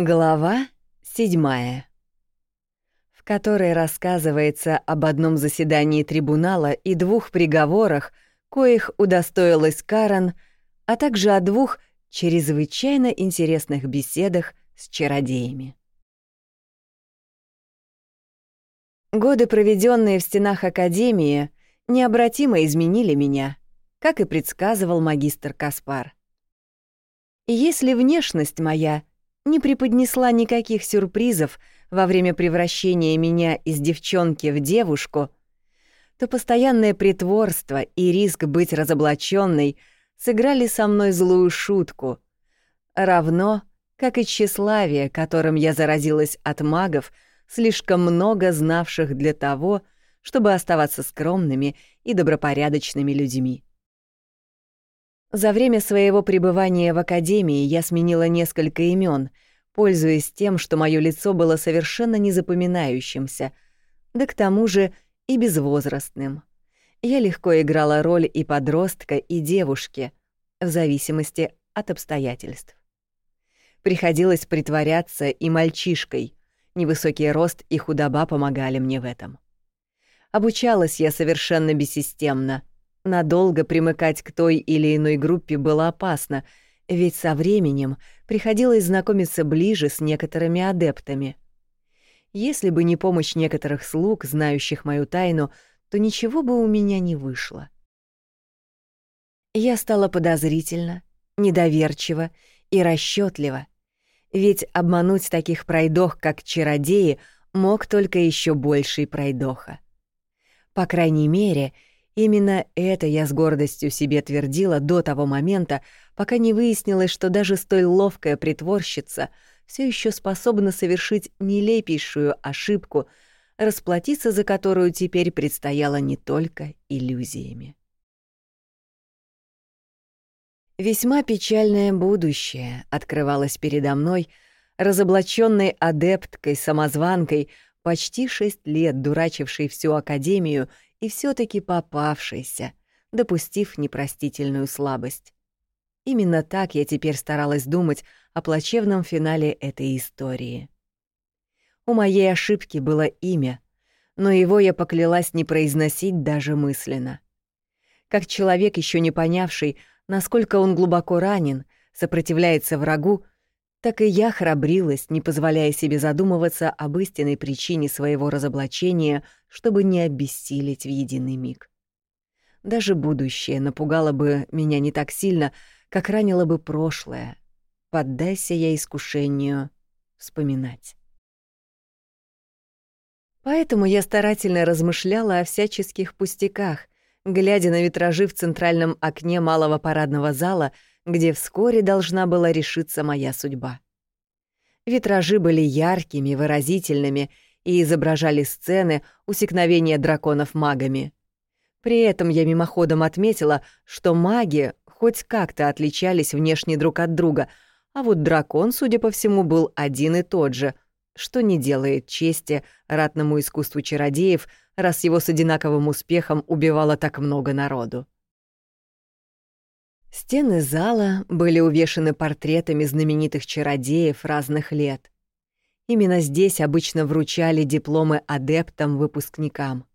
Глава седьмая, в которой рассказывается об одном заседании трибунала и двух приговорах, коих удостоилась Карен, а также о двух чрезвычайно интересных беседах с чародеями. Годы, проведенные в стенах Академии, необратимо изменили меня, как и предсказывал магистр Каспар. И если внешность моя — не преподнесла никаких сюрпризов во время превращения меня из девчонки в девушку, то постоянное притворство и риск быть разоблаченной сыграли со мной злую шутку, равно как и тщеславие, которым я заразилась от магов, слишком много знавших для того, чтобы оставаться скромными и добропорядочными людьми. За время своего пребывания в академии я сменила несколько имен, пользуясь тем, что мое лицо было совершенно незапоминающимся, да к тому же и безвозрастным. Я легко играла роль и подростка, и девушки, в зависимости от обстоятельств. Приходилось притворяться и мальчишкой. Невысокий рост и худоба помогали мне в этом. Обучалась я совершенно бессистемно — Надолго примыкать к той или иной группе было опасно, ведь со временем приходилось знакомиться ближе с некоторыми адептами. Если бы не помощь некоторых слуг, знающих мою тайну, то ничего бы у меня не вышло. Я стала подозрительна, недоверчива и расчетлива, ведь обмануть таких пройдох, как чародеи, мог только еще больший пройдоха. По крайней мере, — Именно это я с гордостью себе твердила до того момента, пока не выяснилось, что даже столь ловкая притворщица все еще способна совершить нелепейшую ошибку, расплатиться за которую теперь предстояло не только иллюзиями. Весьма печальное будущее открывалось передо мной, разоблаченной адепткой-самозванкой, почти шесть лет дурачившей всю Академию и все таки попавшийся, допустив непростительную слабость. Именно так я теперь старалась думать о плачевном финале этой истории. У моей ошибки было имя, но его я поклялась не произносить даже мысленно. Как человек, еще не понявший, насколько он глубоко ранен, сопротивляется врагу, так и я храбрилась, не позволяя себе задумываться об истинной причине своего разоблачения, чтобы не обессилить в единый миг. Даже будущее напугало бы меня не так сильно, как ранило бы прошлое. Поддайся я искушению вспоминать. Поэтому я старательно размышляла о всяческих пустяках, глядя на витражи в центральном окне малого парадного зала — где вскоре должна была решиться моя судьба. Витражи были яркими, выразительными и изображали сцены усекновения драконов магами. При этом я мимоходом отметила, что маги хоть как-то отличались внешне друг от друга, а вот дракон, судя по всему, был один и тот же, что не делает чести ратному искусству чародеев, раз его с одинаковым успехом убивало так много народу. Стены зала были увешаны портретами знаменитых чародеев разных лет. Именно здесь обычно вручали дипломы адептам-выпускникам.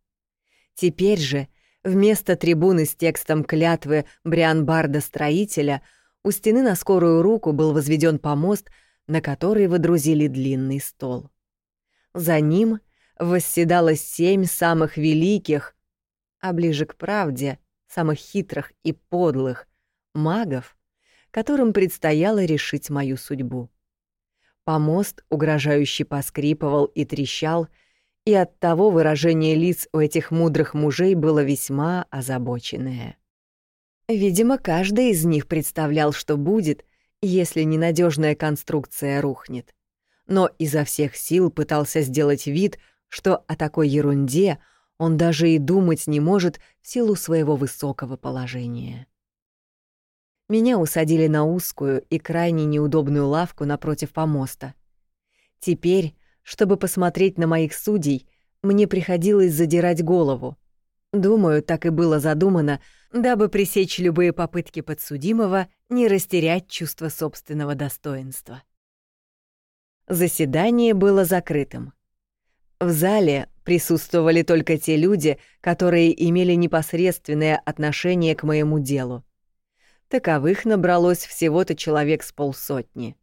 Теперь же, вместо трибуны с текстом клятвы Брианбарда-строителя, у стены на скорую руку был возведен помост, на который водрузили длинный стол. За ним восседало семь самых великих, а ближе к правде — самых хитрых и подлых, магов, которым предстояло решить мою судьбу. Помост угрожающе поскрипывал и трещал, и оттого выражение лиц у этих мудрых мужей было весьма озабоченное. Видимо, каждый из них представлял, что будет, если ненадежная конструкция рухнет. Но изо всех сил пытался сделать вид, что о такой ерунде он даже и думать не может в силу своего высокого положения. Меня усадили на узкую и крайне неудобную лавку напротив помоста. Теперь, чтобы посмотреть на моих судей, мне приходилось задирать голову. Думаю, так и было задумано, дабы пресечь любые попытки подсудимого не растерять чувство собственного достоинства. Заседание было закрытым. В зале присутствовали только те люди, которые имели непосредственное отношение к моему делу. Таковых набралось всего-то человек с полсотни.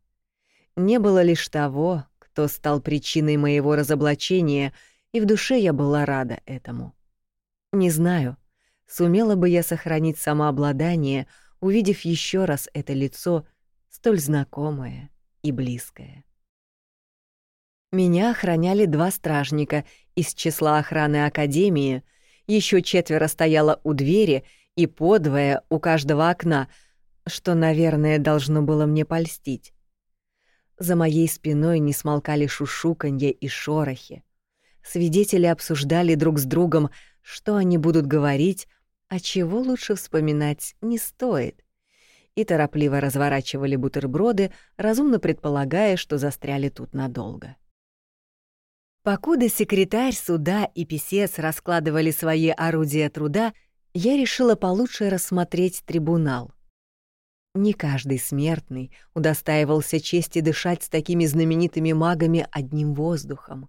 Не было лишь того, кто стал причиной моего разоблачения, и в душе я была рада этому. Не знаю, сумела бы я сохранить самообладание, увидев еще раз это лицо, столь знакомое и близкое. Меня охраняли два стражника из числа охраны Академии, еще четверо стояло у двери и подвое у каждого окна, что, наверное, должно было мне польстить. За моей спиной не смолкали шушуканье и шорохи. Свидетели обсуждали друг с другом, что они будут говорить, а чего лучше вспоминать не стоит. И торопливо разворачивали бутерброды, разумно предполагая, что застряли тут надолго. Покуда секретарь суда и писец раскладывали свои орудия труда, я решила получше рассмотреть трибунал. Не каждый смертный удостаивался чести дышать с такими знаменитыми магами одним воздухом.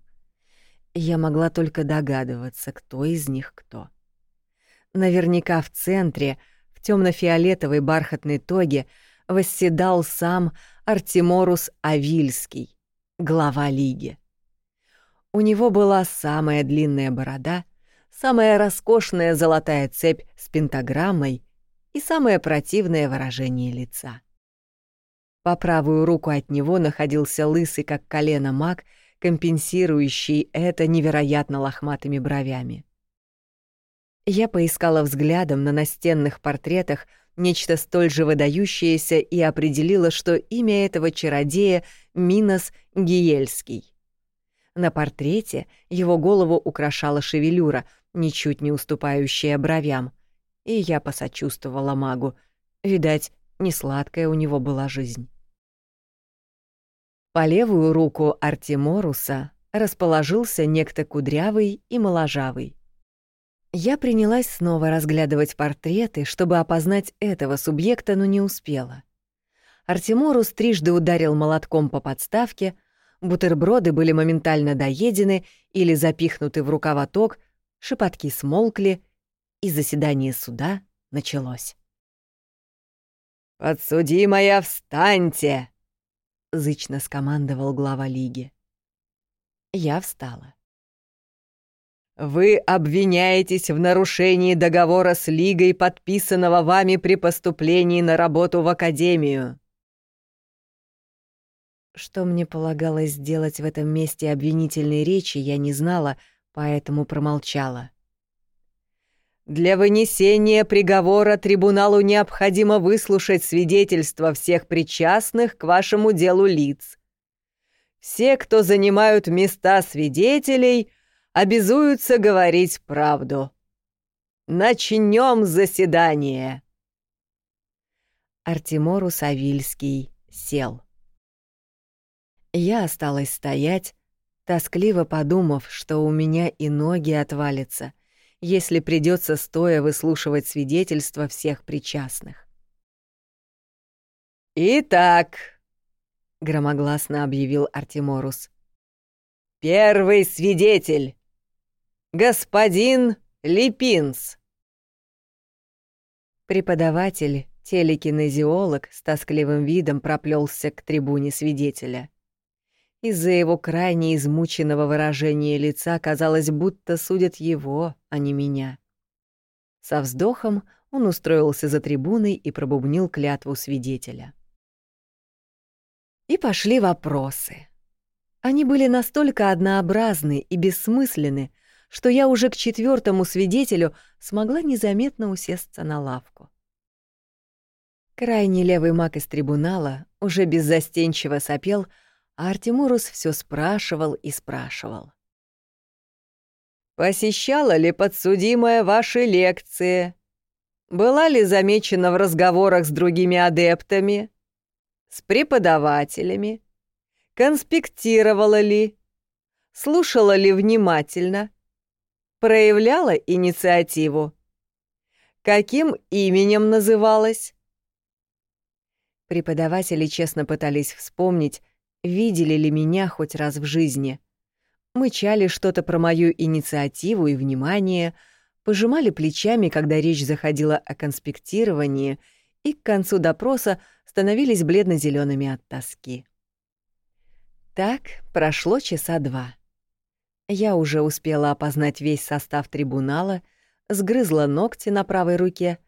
Я могла только догадываться, кто из них кто. Наверняка в центре, в темно-фиолетовой бархатной тоге, восседал сам Артеморус Авильский, глава лиги. У него была самая длинная борода, самая роскошная золотая цепь с пентаграммой и самое противное выражение лица. По правую руку от него находился лысый, как колено маг, компенсирующий это невероятно лохматыми бровями. Я поискала взглядом на настенных портретах нечто столь же выдающееся и определила, что имя этого чародея — Минос Гиельский. На портрете его голову украшала шевелюра, ничуть не уступающая бровям. И я посочувствовала магу. Видать, не сладкая у него была жизнь. По левую руку Артеморуса расположился некто кудрявый и моложавый. Я принялась снова разглядывать портреты, чтобы опознать этого субъекта, но не успела. Артеморус трижды ударил молотком по подставке — Бутерброды были моментально доедены или запихнуты в рукава-ток, шепотки смолкли, и заседание суда началось. «Подсудимая, встаньте!» — зычно скомандовал глава лиги. Я встала. «Вы обвиняетесь в нарушении договора с Лигой, подписанного вами при поступлении на работу в Академию. Что мне полагалось сделать в этом месте обвинительной речи, я не знала, поэтому промолчала. Для вынесения приговора трибуналу необходимо выслушать свидетельства всех причастных к вашему делу лиц. Все, кто занимают места свидетелей, обязуются говорить правду. Начнем заседание. Артеморус Авильский сел. Я осталась стоять, тоскливо подумав, что у меня и ноги отвалятся, если придется стоя выслушивать свидетельства всех причастных. «Итак», — громогласно объявил Артеморус, — «первый свидетель, господин Липинс». Преподаватель, телекинезиолог с тоскливым видом проплелся к трибуне свидетеля. Из-за его крайне измученного выражения лица казалось, будто судят его, а не меня. Со вздохом он устроился за трибуной и пробубнил клятву свидетеля. И пошли вопросы. Они были настолько однообразны и бессмысленны, что я уже к четвертому свидетелю смогла незаметно усесться на лавку. Крайний левый маг из трибунала уже беззастенчиво сопел, а Артемурус все спрашивал и спрашивал. «Посещала ли подсудимая ваши лекции? Была ли замечена в разговорах с другими адептами? С преподавателями? Конспектировала ли? Слушала ли внимательно? Проявляла инициативу? Каким именем называлась?» Преподаватели честно пытались вспомнить, видели ли меня хоть раз в жизни. Мычали что-то про мою инициативу и внимание, пожимали плечами, когда речь заходила о конспектировании, и к концу допроса становились бледно зелеными от тоски. Так прошло часа два. Я уже успела опознать весь состав трибунала, сгрызла ногти на правой руке,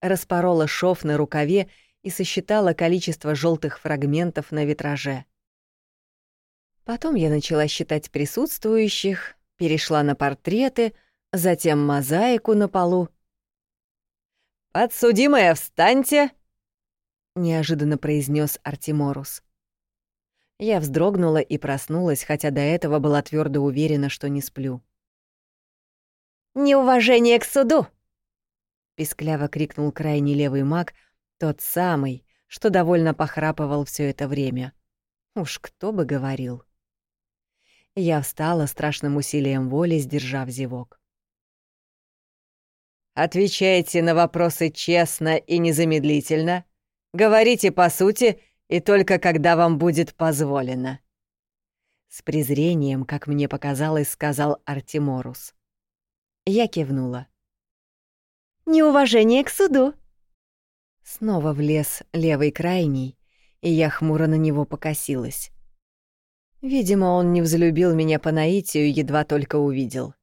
распорола шов на рукаве и сосчитала количество желтых фрагментов на витраже. Потом я начала считать присутствующих, перешла на портреты, затем мозаику на полу. «Подсудимая, встаньте!» — неожиданно произнес Артеморус. Я вздрогнула и проснулась, хотя до этого была твердо уверена, что не сплю. «Неуважение к суду!» — пискляво крикнул крайний левый маг, тот самый, что довольно похрапывал все это время. Уж кто бы говорил. Я встала страшным усилием воли, сдержав зевок. «Отвечайте на вопросы честно и незамедлительно. Говорите по сути и только когда вам будет позволено». С презрением, как мне показалось, сказал Артеморус. Я кивнула. «Неуважение к суду». Снова влез левый крайний, и я хмуро на него покосилась. Видимо, он не взлюбил меня по наитию, едва только увидел.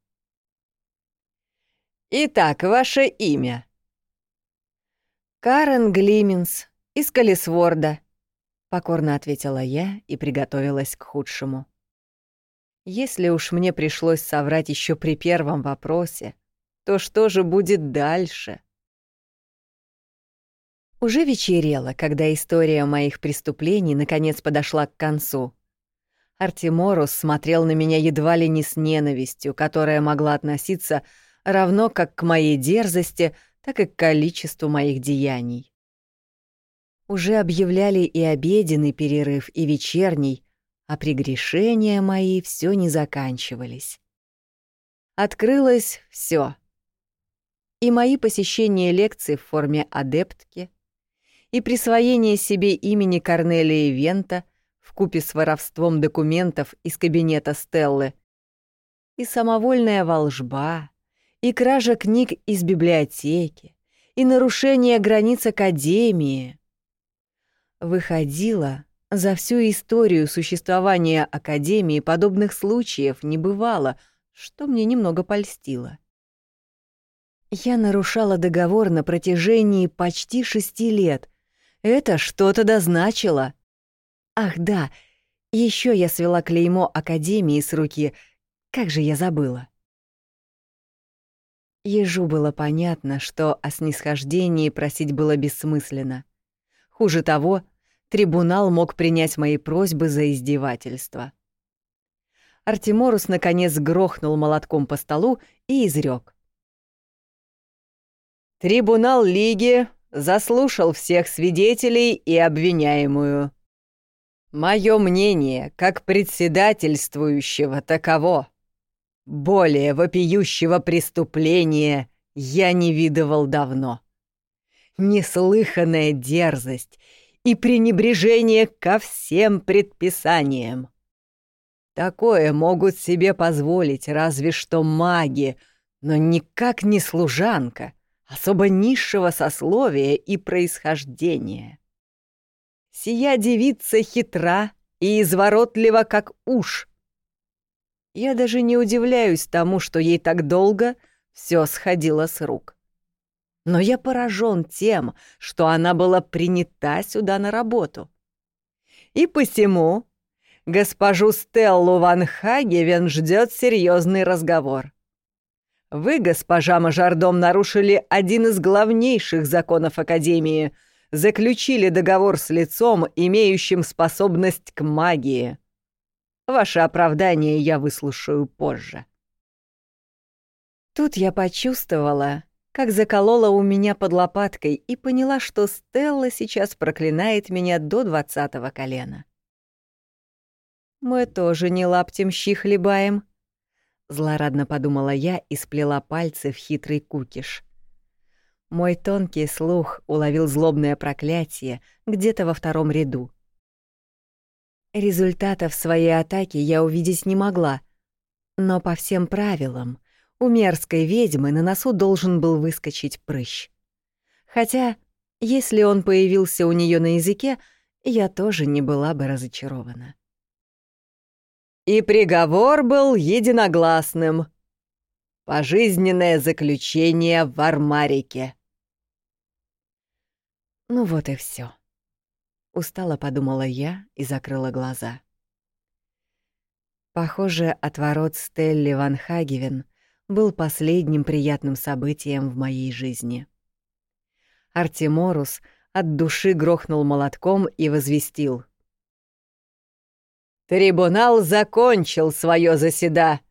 «Итак, ваше имя?» «Карен Глиминс, из Калисворда», — покорно ответила я и приготовилась к худшему. Если уж мне пришлось соврать еще при первом вопросе, то что же будет дальше? Уже вечерело, когда история моих преступлений наконец подошла к концу. Артеморус смотрел на меня едва ли не с ненавистью, которая могла относиться равно как к моей дерзости, так и к количеству моих деяний. Уже объявляли и обеденный перерыв, и вечерний, а прегрешения мои все не заканчивались. Открылось все. И мои посещения лекций в форме адептки, и присвоение себе имени Корнелии Вента купе с воровством документов из кабинета Стеллы, и самовольная волжба, и кража книг из библиотеки, и нарушение границ Академии. Выходило, за всю историю существования Академии подобных случаев не бывало, что мне немного польстило. Я нарушала договор на протяжении почти шести лет. Это что-то дозначило. Ах да, еще я свела клеймо Академии с руки. Как же я забыла. Ежу было понятно, что о снисхождении просить было бессмысленно. Хуже того, трибунал мог принять мои просьбы за издевательство. Артеморус наконец грохнул молотком по столу и изрек: «Трибунал Лиги заслушал всех свидетелей и обвиняемую. Мое мнение, как председательствующего, таково. Более вопиющего преступления я не видывал давно. Неслыханная дерзость и пренебрежение ко всем предписаниям. Такое могут себе позволить разве что маги, но никак не служанка, особо низшего сословия и происхождения. Сия девица хитра и изворотлива, как уж. Я даже не удивляюсь тому, что ей так долго все сходило с рук но я поражен тем, что она была принята сюда на работу. И посему госпожу Стеллу Ван Хагевен ждет серьезный разговор. Вы, госпожа Мажордом, нарушили один из главнейших законов Академии, заключили договор с лицом, имеющим способность к магии. Ваше оправдание я выслушаю позже. Тут я почувствовала, как заколола у меня под лопаткой и поняла, что Стелла сейчас проклинает меня до двадцатого колена. «Мы тоже не лаптем щи хлебаем», — злорадно подумала я и сплела пальцы в хитрый кукиш. Мой тонкий слух уловил злобное проклятие где-то во втором ряду. Результатов своей атаки я увидеть не могла, но по всем правилам у мерзкой ведьмы на носу должен был выскочить прыщ. Хотя, если он появился у нее на языке, я тоже не была бы разочарована. И приговор был единогласным. Пожизненное заключение в Армарике. Ну вот и все. Устало подумала я и закрыла глаза. Похоже, отворот Стелли Ван Хагевен был последним приятным событием в моей жизни. Артеморус от души грохнул молотком и возвестил. «Трибунал закончил свое заседа!»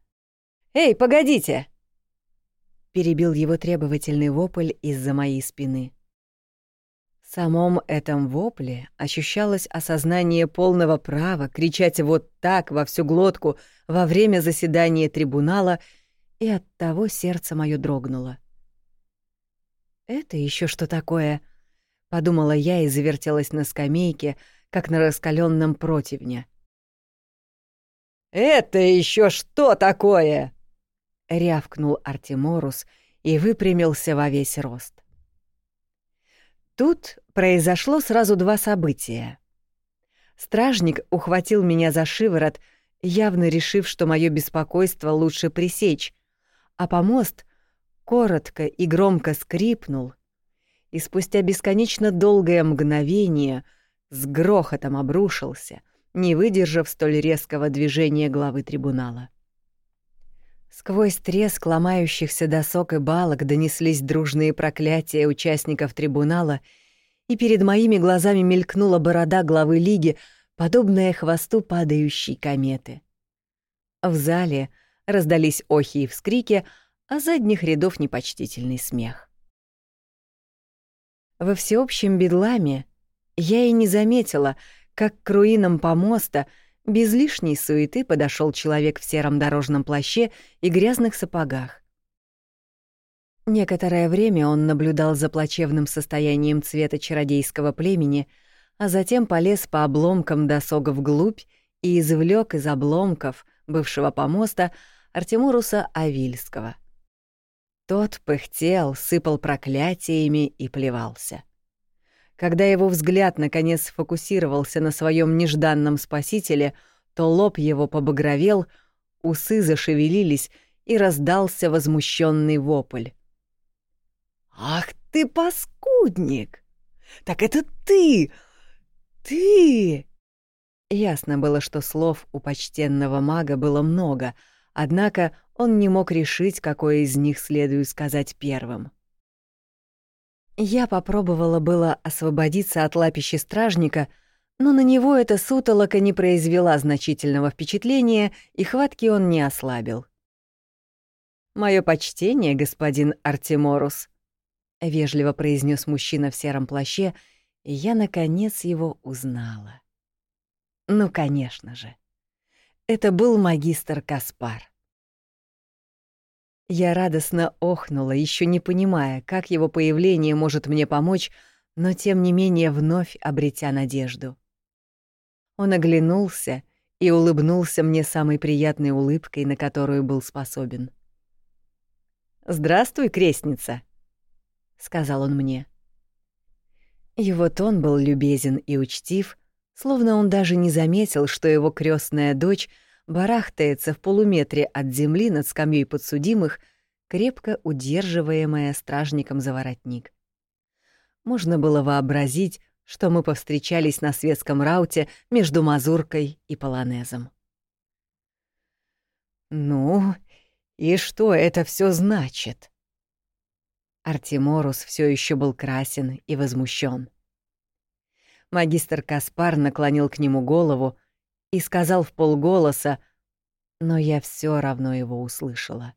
«Эй, погодите!» Перебил его требовательный вопль из-за моей спины. В самом этом вопле ощущалось осознание полного права кричать вот так во всю глотку во время заседания трибунала, и от того сердце мое дрогнуло. «Это еще что такое?» — подумала я и завертелась на скамейке, как на раскаленном противне. «Это еще что такое?» — рявкнул Артеморус и выпрямился во весь рост. Тут произошло сразу два события. Стражник ухватил меня за шиворот, явно решив, что мое беспокойство лучше пресечь, а помост коротко и громко скрипнул, и спустя бесконечно долгое мгновение с грохотом обрушился, не выдержав столь резкого движения главы трибунала. Сквозь треск ломающихся досок и балок донеслись дружные проклятия участников трибунала, и перед моими глазами мелькнула борода главы лиги, подобная хвосту падающей кометы. В зале раздались охи и вскрики, а задних рядов непочтительный смех. Во всеобщем бедламе я и не заметила, как к руинам помоста — без лишней суеты подошел человек в сером дорожном плаще и грязных сапогах. Некоторое время он наблюдал за плачевным состоянием цвета чародейского племени, а затем полез по обломкам досога вглубь и извлек из обломков бывшего помоста Артемуруса Авильского. Тот пыхтел, сыпал проклятиями и плевался. Когда его взгляд наконец сфокусировался на своем нежданном спасителе, то лоб его побагровел, усы зашевелились, и раздался возмущенный вопль. «Ах ты, паскудник! Так это ты! Ты!» Ясно было, что слов у почтенного мага было много, однако он не мог решить, какое из них следует сказать первым. Я попробовала было освободиться от лапищи стражника, но на него эта сутолока не произвела значительного впечатления, и хватки он не ослабил. «Моё почтение, господин Артеморус», — вежливо произнес мужчина в сером плаще, и я, наконец, его узнала. Ну, конечно же. Это был магистр Каспар. Я радостно охнула, еще не понимая, как его появление может мне помочь, но тем не менее вновь обретя надежду. Он оглянулся и улыбнулся мне самой приятной улыбкой, на которую был способен. «Здравствуй, крестница», — сказал он мне. Его тон был любезен и учтив, словно он даже не заметил, что его крестная дочь — барахтается в полуметре от земли над скамьей подсудимых, крепко удерживаемая стражником за воротник. Можно было вообразить, что мы повстречались на светском рауте между Мазуркой и Полонезом. «Ну, и что это все значит?» Артеморус все еще был красен и возмущен. Магистр Каспар наклонил к нему голову, и сказал в полголоса, но я все равно его услышала.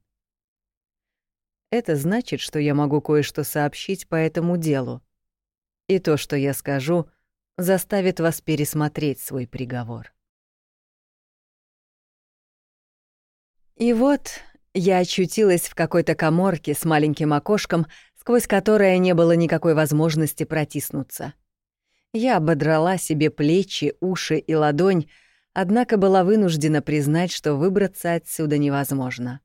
Это значит, что я могу кое-что сообщить по этому делу. И то, что я скажу, заставит вас пересмотреть свой приговор. И вот я очутилась в какой-то коморке с маленьким окошком, сквозь которое не было никакой возможности протиснуться. Я ободрала себе плечи, уши и ладонь, однако была вынуждена признать, что выбраться отсюда невозможно.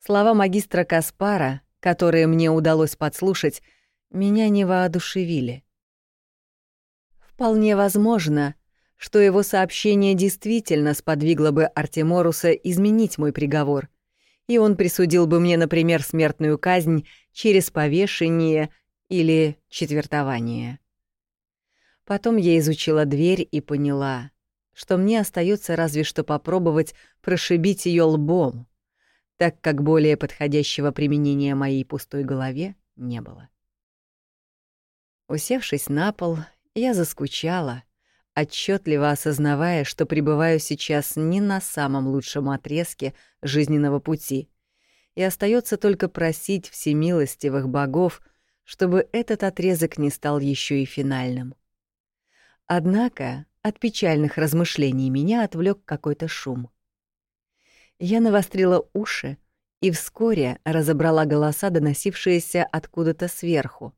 Слова магистра Каспара, которые мне удалось подслушать, меня не воодушевили. Вполне возможно, что его сообщение действительно сподвигло бы Артеморуса изменить мой приговор, и он присудил бы мне, например, смертную казнь через повешение или четвертование. Потом я изучила дверь и поняла, что мне остается разве что попробовать прошибить ее лбом, так как более подходящего применения моей пустой голове не было. Усевшись на пол, я заскучала, отчетливо осознавая, что пребываю сейчас не на самом лучшем отрезке жизненного пути, и остается только просить всемилостивых богов, чтобы этот отрезок не стал еще и финальным. Однако от печальных размышлений меня отвлек какой-то шум. Я навострила уши и вскоре разобрала голоса, доносившиеся откуда-то сверху.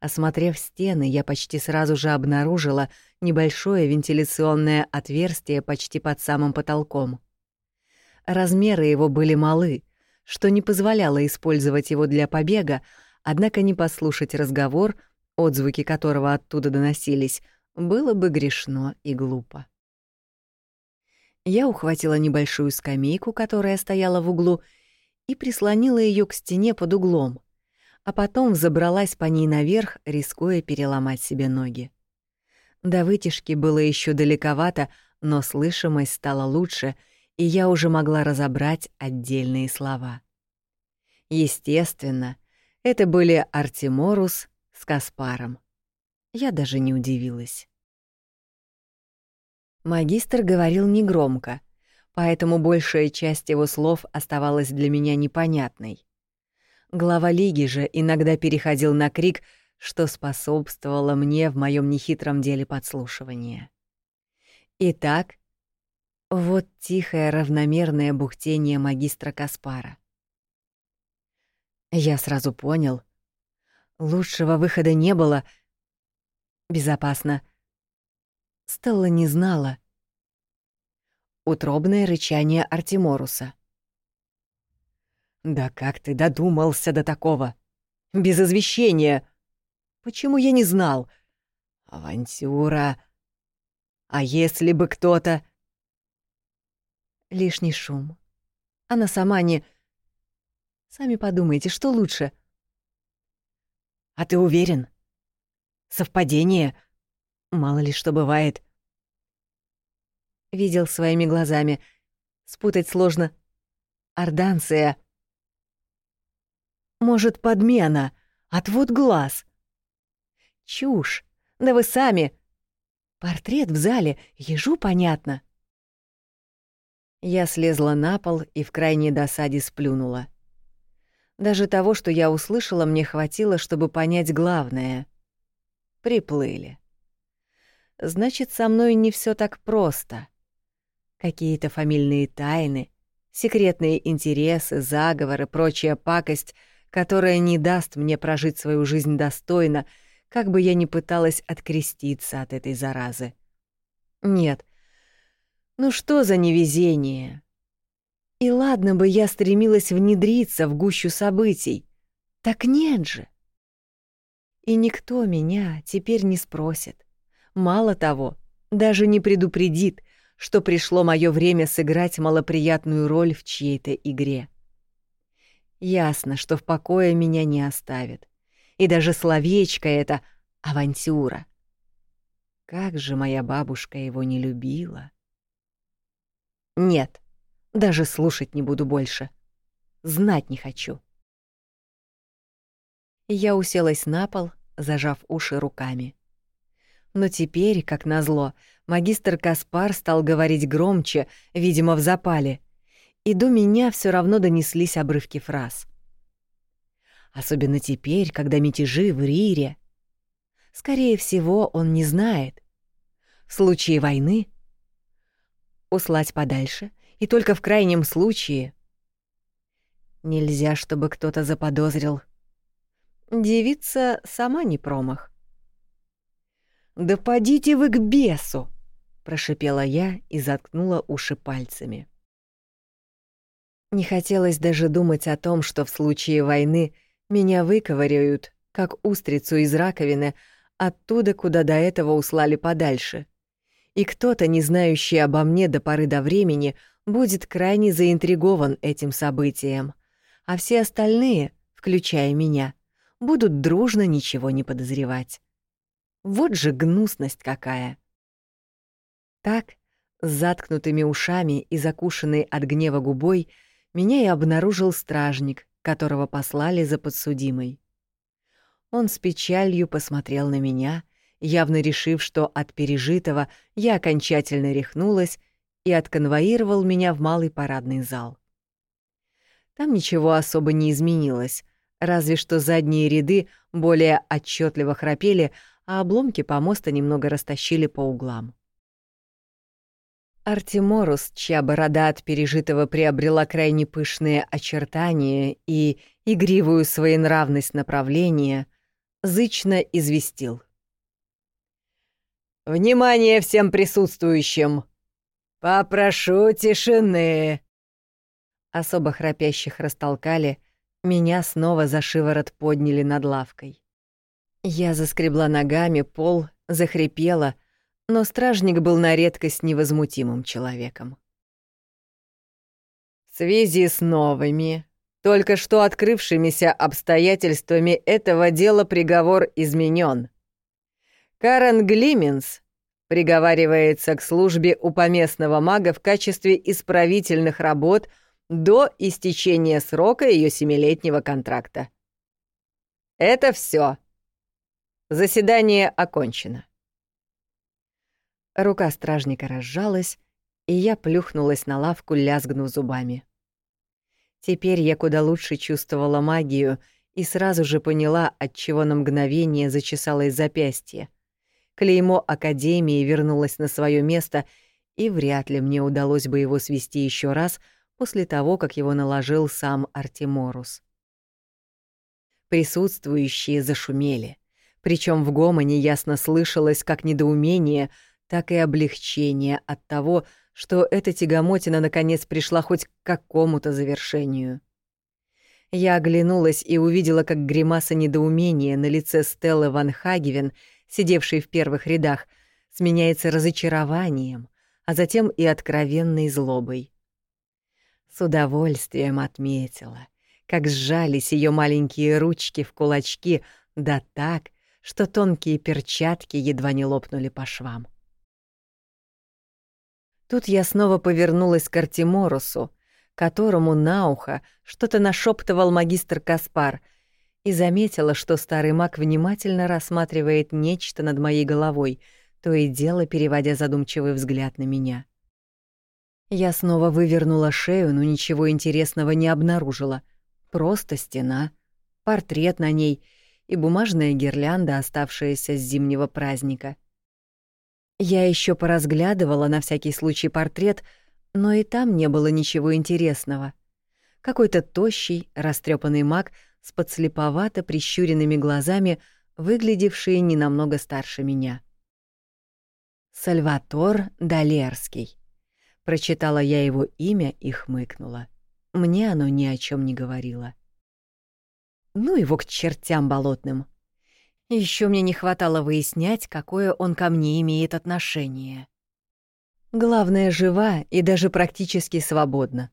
Осмотрев стены, я почти сразу же обнаружила небольшое вентиляционное отверстие почти под самым потолком. Размеры его были малы, что не позволяло использовать его для побега, однако не послушать разговор, отзвуки которого оттуда доносились, было бы грешно и глупо. Я ухватила небольшую скамейку, которая стояла в углу, и прислонила ее к стене под углом а потом забралась по ней наверх, рискуя переломать себе ноги. До вытяжки было еще далековато, но слышимость стала лучше, и я уже могла разобрать отдельные слова. Естественно, это были Артеморус с Каспаром. Я даже не удивилась. Магистр говорил негромко, поэтому большая часть его слов оставалась для меня непонятной. Глава лиги же иногда переходил на крик, что способствовало мне в моем нехитром деле подслушивания. Итак, вот тихое равномерное бухтение магистра Каспара. Я сразу понял. Лучшего выхода не было. Безопасно. Стелла не знала. Утробное рычание Артеморуса — да как ты додумался до такого? Без извещения. Почему я не знал? Авантюра. А если бы кто-то... Лишний шум. Она сама не... Сами подумайте, что лучше. А ты уверен? Совпадение? Мало ли что бывает. Видел своими глазами. Спутать сложно. Орданция. Может, подмена, отвод глаз. Чушь. Да вы сами. Портрет в зале, ежу понятно. Я слезла на пол и в крайней досаде сплюнула. Даже того, что я услышала, мне хватило, чтобы понять главное. Приплыли. Значит, со мной не все так просто. Какие-то фамильные тайны, секретные интересы, заговоры, прочая пакость — которая не даст мне прожить свою жизнь достойно, как бы я ни пыталась откреститься от этой заразы. Нет. Ну что за невезение? И ладно бы я стремилась внедриться в гущу событий. Так нет же. И никто меня теперь не спросит. Мало того, даже не предупредит, что пришло мое время сыграть малоприятную роль в чьей-то игре. Ясно, что в покое меня не оставит. И даже словечко это «авантюра». Как же моя бабушка его не любила. Нет, даже слушать не буду больше. Знать не хочу. Я уселась на пол, зажав уши руками. Но теперь, как назло, магистр Каспар стал говорить громче, видимо, в запале — и до меня все равно донеслись обрывки фраз. Особенно теперь, когда мятежи в Рире. Скорее всего, он не знает. В случае войны услать подальше, и только в крайнем случае нельзя, чтобы кто-то заподозрил. Девица сама не промах. «Да подите вы к бесу!» прошипела я и заткнула уши пальцами. Не хотелось даже думать о том, что в случае войны меня выковыряют, как устрицу из раковины, оттуда, куда до этого услали подальше. И кто-то, не знающий обо мне до поры до времени, будет крайне заинтригован этим событием, а все остальные, включая меня, будут дружно ничего не подозревать. Вот же гнусность какая. Так, с заткнутыми ушами и закушенной от гнева губой, меня и обнаружил стражник, которого послали за подсудимой. Он с печалью посмотрел на меня, явно решив, что от пережитого я окончательно рехнулась, и отконвоировал меня в малый парадный зал. Там ничего особо не изменилось, разве что задние ряды более отчетливо храпели, а обломки помоста немного растащили по углам. Артеморус, чья борода от пережитого приобрела крайне пышные очертания и игривую своенравность направления, зычно известил. «Внимание всем присутствующим! Попрошу тишины!» Особо храпящих растолкали, меня снова за шиворот подняли над лавкой. Я заскребла ногами пол, захрипела — но стражник был на редкость невозмутимым человеком. В связи с новыми, только что открывшимися обстоятельствами этого дела приговор изменен. Карен Глименс приговаривается к службе у поместного мага в качестве исправительных работ до истечения срока ее семилетнего контракта. Это все. Заседание окончено. Рука стражника разжалась, и я плюхнулась на лавку, лязгнув зубами. Теперь я куда лучше чувствовала магию и сразу же поняла, от чего на мгновение зачесалось запястье. Клеймо Академии вернулось на свое место, и вряд ли мне удалось бы его свести еще раз после того, как его наложил сам Артеморус. Присутствующие зашумели, причем в гомоне ясно слышалось как недоумение — так и облегчение от того, что эта тягомотина наконец пришла хоть к какому-то завершению. Я оглянулась и увидела, как гримаса недоумения на лице Стеллы Ван Хагевен, сидевшей в первых рядах, сменяется разочарованием, а затем и откровенной злобой. С удовольствием отметила, как сжались ее маленькие ручки в кулачки, да так, что тонкие перчатки едва не лопнули по швам. Тут я снова повернулась к Артеморусу, которому на ухо что-то нашептывал магистр Каспар, и заметила, что старый маг внимательно рассматривает нечто над моей головой, то и дело переводя задумчивый взгляд на меня. Я снова вывернула шею, но ничего интересного не обнаружила. Просто стена, портрет на ней и бумажная гирлянда, оставшаяся с зимнего праздника — я еще поразглядывала на всякий случай портрет, но и там не было ничего интересного. Какой-то тощий, растрепанный маг с подслеповато прищуренными глазами, выглядевший не намного старше меня. Сальватор Далерский. Прочитала я его имя и хмыкнула. Мне оно ни о чем не говорило. Ну его к чертям болотным. Еще мне не хватало выяснять, какое он ко мне имеет отношение. Главное, жива и даже практически свободна.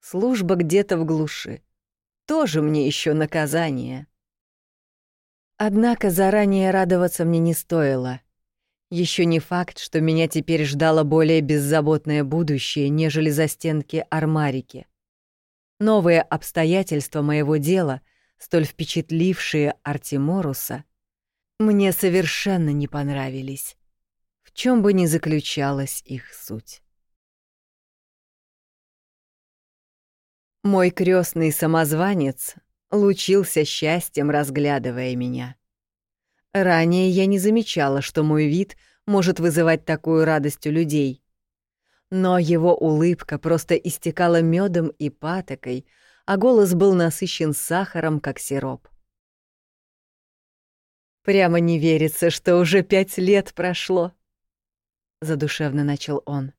Служба где-то в глуши. Тоже мне еще наказание. Однако заранее радоваться мне не стоило. Еще не факт, что меня теперь ждало более беззаботное будущее, нежели за стенки армарики. Новые обстоятельства моего дела — столь впечатлившие Артеморуса, мне совершенно не понравились, в чем бы ни заключалась их суть. Мой крестный самозванец лучился счастьем, разглядывая меня. Ранее я не замечала, что мой вид может вызывать такую радость у людей. Но его улыбка просто истекала медом и патокой, а голос был насыщен сахаром, как сироп. Прямо не верится, что уже пять лет прошло. задушевно начал он.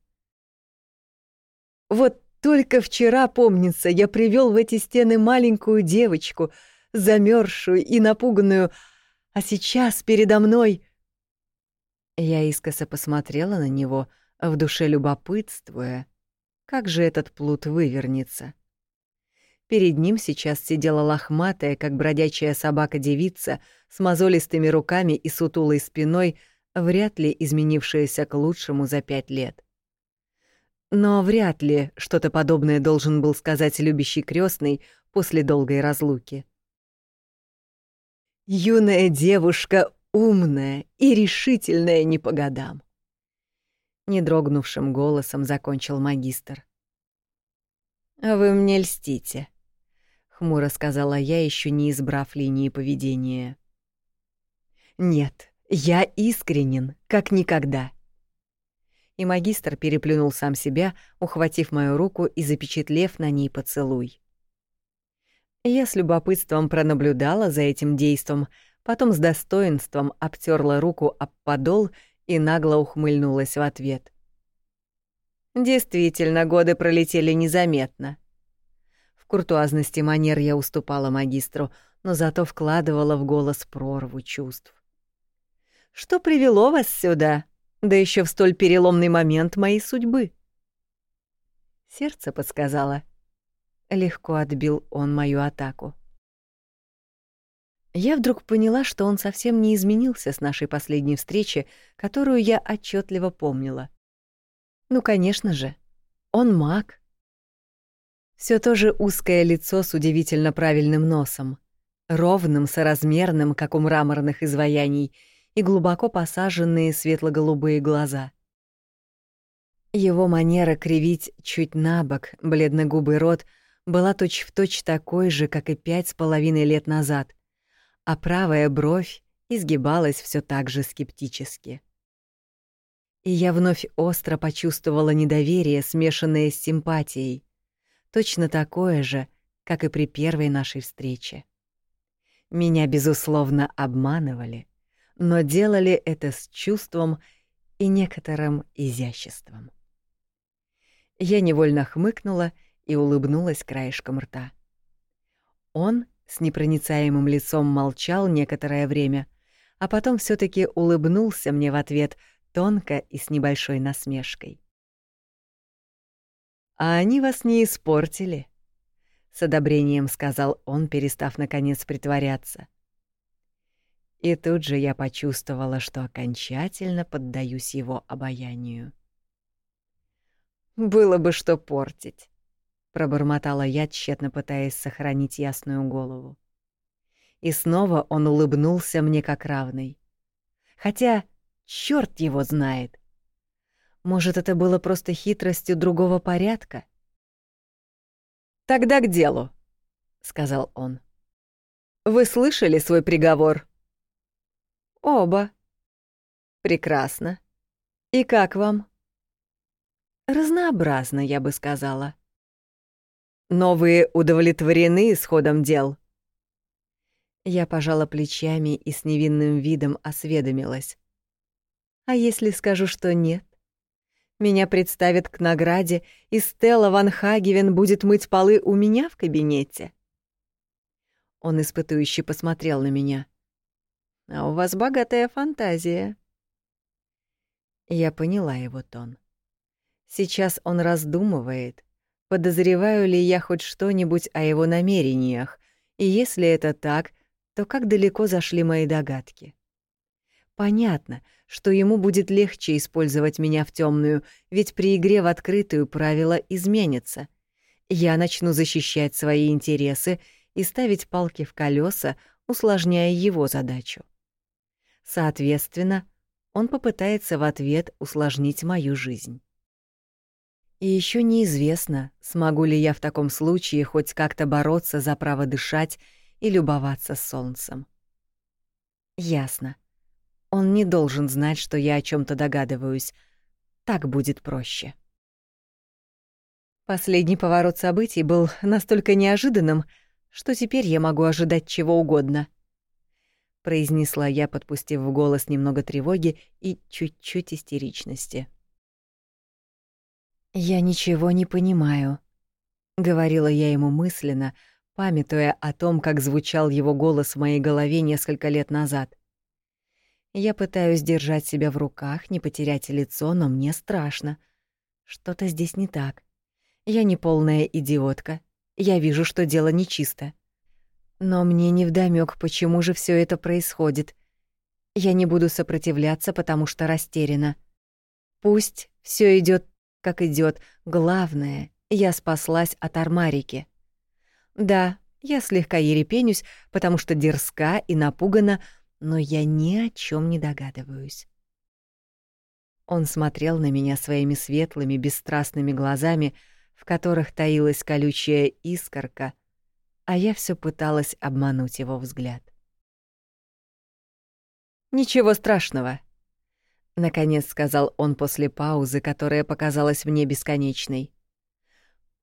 Вот только вчера, помнится, я привел в эти стены маленькую девочку, замерзшую и напуганную, а сейчас передо мной... Я искоса посмотрела на него, в душе любопытствуя, как же этот плут вывернется. Перед ним сейчас сидела лохматая, как бродячая собака-девица, с мозолистыми руками и сутулой спиной, вряд ли изменившаяся к лучшему за пять лет. Но вряд ли что-то подобное должен был сказать любящий крестный после долгой разлуки. Юная девушка умная и решительная не по годам. Недрогнувшим голосом закончил магистр. «Вы мне льстите», — хмуро сказала я, еще не избрав линии поведения. «Нет, я искренен, как никогда». И магистр переплюнул сам себя, ухватив мою руку и запечатлев на ней поцелуй. Я с любопытством пронаблюдала за этим действом, потом с достоинством обтерла руку об подол и нагло ухмыльнулась в ответ. Действительно, годы пролетели незаметно. В куртуазности манер я уступала магистру, но зато вкладывала в голос прорву чувств. «Что привело вас сюда? Да еще в столь переломный момент моей судьбы?» Сердце подсказало — Легко отбил он мою атаку. Я вдруг поняла, что он совсем не изменился с нашей последней встречи, которую я отчетливо помнила. Ну, конечно же, он маг. Все то же узкое лицо с удивительно правильным носом, ровным, соразмерным, как у мраморных изваяний, и глубоко посаженные светло-голубые глаза. Его манера кривить чуть набок бледно-губый рот — была точь-в-точь точь такой же, как и пять с половиной лет назад, а правая бровь изгибалась все так же скептически. И я вновь остро почувствовала недоверие, смешанное с симпатией, точно такое же, как и при первой нашей встрече. Меня, безусловно, обманывали, но делали это с чувством и некоторым изяществом. Я невольно хмыкнула и улыбнулась краешком рта. Он с непроницаемым лицом молчал некоторое время, а потом все таки улыбнулся мне в ответ тонко и с небольшой насмешкой. «А они вас не испортили», — с одобрением сказал он, перестав наконец притворяться. И тут же я почувствовала, что окончательно поддаюсь его обаянию. «Было бы что портить», пробормотала я, тщетно пытаясь сохранить ясную голову. И снова он улыбнулся мне как равный. Хотя чёрт его знает. Может, это было просто хитростью другого порядка? Тогда к делу, сказал он. Вы слышали свой приговор? Оба. Прекрасно. И как вам? Разнообразно, я бы сказала. Но вы удовлетворены исходом дел?» Я пожала плечами и с невинным видом осведомилась. «А если скажу, что нет? Меня представят к награде, и Стелла Ван Хагевен будет мыть полы у меня в кабинете?» Он испытующе посмотрел на меня. «А у вас богатая фантазия». Я поняла его тон. Сейчас он раздумывает, Подозреваю ли я хоть что-нибудь о его намерениях, и если это так, то как далеко зашли мои догадки? Понятно, что ему будет легче использовать меня в темную, ведь при игре в открытую правила изменятся. Я начну защищать свои интересы и ставить палки в колеса, усложняя его задачу. Соответственно, он попытается в ответ усложнить мою жизнь. И еще неизвестно, смогу ли я в таком случае хоть как-то бороться за право дышать и любоваться солнцем. Ясно. Он не должен знать, что я о чем то догадываюсь. Так будет проще. Последний поворот событий был настолько неожиданным, что теперь я могу ожидать чего угодно. Произнесла я, подпустив в голос немного тревоги и чуть-чуть истеричности. — «Я ничего не понимаю», — говорила я ему мысленно, памятуя о том, как звучал его голос в моей голове несколько лет назад. Я пытаюсь держать себя в руках, не потерять лицо, но мне страшно. Что-то здесь не так. Я не полная идиотка. Я вижу, что дело нечисто. Но мне не вдомёк, почему же все это происходит. Я не буду сопротивляться, потому что растеряна. Пусть все идет как идет. Главное, я спаслась от армарики. Да, я слегка ерепенюсь, потому что дерзка и напугана, но я ни о чем не догадываюсь. Он смотрел на меня своими светлыми, бесстрастными глазами, в которых таилась колючая искорка, а я все пыталась обмануть его взгляд. «Ничего страшного», — наконец сказал он после паузы, которая показалась мне бесконечной.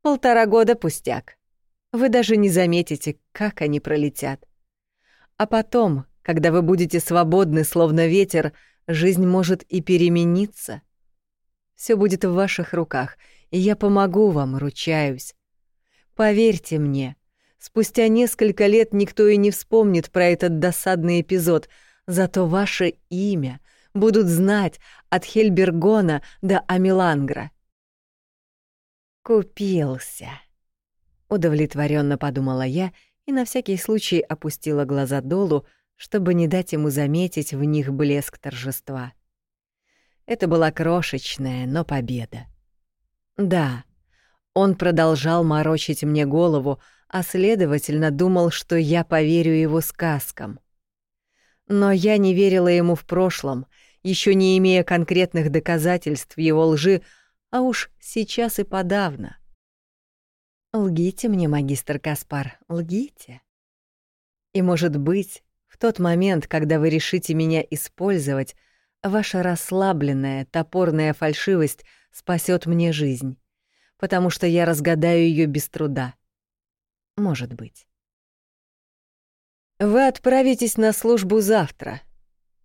«Полтора года пустяк. Вы даже не заметите, как они пролетят. А потом, когда вы будете свободны, словно ветер, жизнь может и перемениться. Все будет в ваших руках, и я помогу вам, ручаюсь. Поверьте мне, спустя несколько лет никто и не вспомнит про этот досадный эпизод, зато ваше имя — будут знать от Хельбергона до Амилангра. «Купился», — удовлетворенно подумала я и на всякий случай опустила глаза долу, чтобы не дать ему заметить в них блеск торжества. Это была крошечная, но победа. Да, он продолжал морочить мне голову, а следовательно думал, что я поверю его сказкам. Но я не верила ему в прошлом, еще не имея конкретных доказательств его лжи, а уж сейчас и подавно. Лгите мне, магистр Каспар, лгите. И, может быть, в тот момент, когда вы решите меня использовать, ваша расслабленная, топорная фальшивость спасет мне жизнь, потому что я разгадаю ее без труда. Может быть. Вы отправитесь на службу завтра,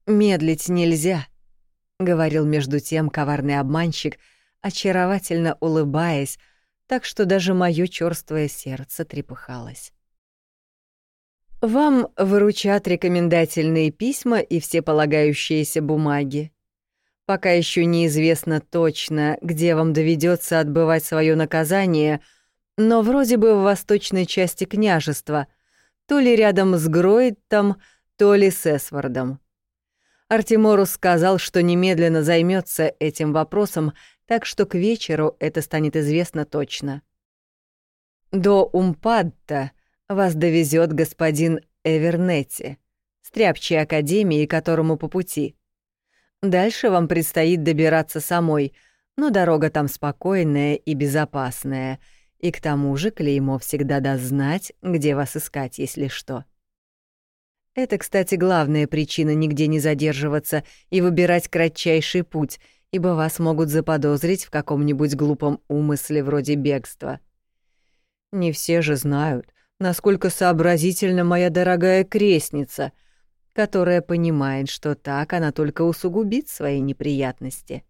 «Медлить нельзя», — говорил между тем коварный обманщик, очаровательно улыбаясь, так что даже моё чёрствое сердце трепыхалось. «Вам выручат рекомендательные письма и все полагающиеся бумаги. Пока ещё неизвестно точно, где вам доведётся отбывать своё наказание, но вроде бы в восточной части княжества, то ли рядом с Гроиттом, то ли с Эсвардом. Артеморус сказал, что немедленно займется этим вопросом, так что к вечеру это станет известно точно. До Умпадта вас довезет господин Эвернетти, стряпчий академии, которому по пути. Дальше вам предстоит добираться самой, но дорога там спокойная и безопасная, и к тому же клеймо всегда даст знать, где вас искать, если что. Это, кстати, главная причина нигде не задерживаться и выбирать кратчайший путь, ибо вас могут заподозрить в каком-нибудь глупом умысле вроде бегства. Не все же знают, насколько сообразительна моя дорогая крестница, которая понимает, что так она только усугубит свои неприятности.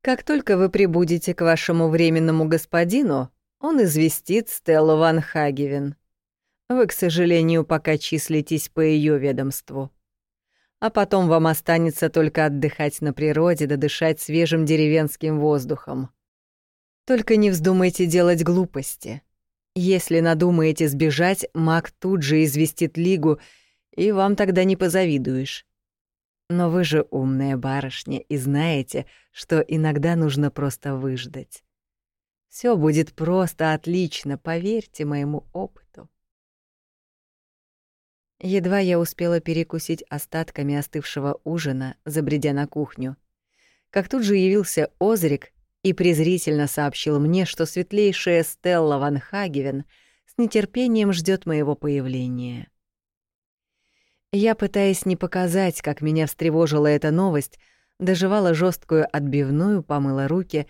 Как только вы прибудете к вашему временному господину, он известит Стеллу Ван Хагевен. Вы, к сожалению, пока числитесь по ее ведомству. А потом вам останется только отдыхать на природе да дышать свежим деревенским воздухом. Только не вздумайте делать глупости. Если надумаете сбежать, маг тут же известит Лигу, и вам тогда не позавидуешь. Но вы же умная барышня и знаете, что иногда нужно просто выждать. Все будет просто отлично, поверьте моему опыту. Едва я успела перекусить остатками остывшего ужина, забредя на кухню, как тут же явился Озрик и презрительно сообщил мне, что светлейшая Стелла Ван Хагевен с нетерпением ждет моего появления. Я, пытаясь не показать, как меня встревожила эта новость, доживала жесткую отбивную, помыла руки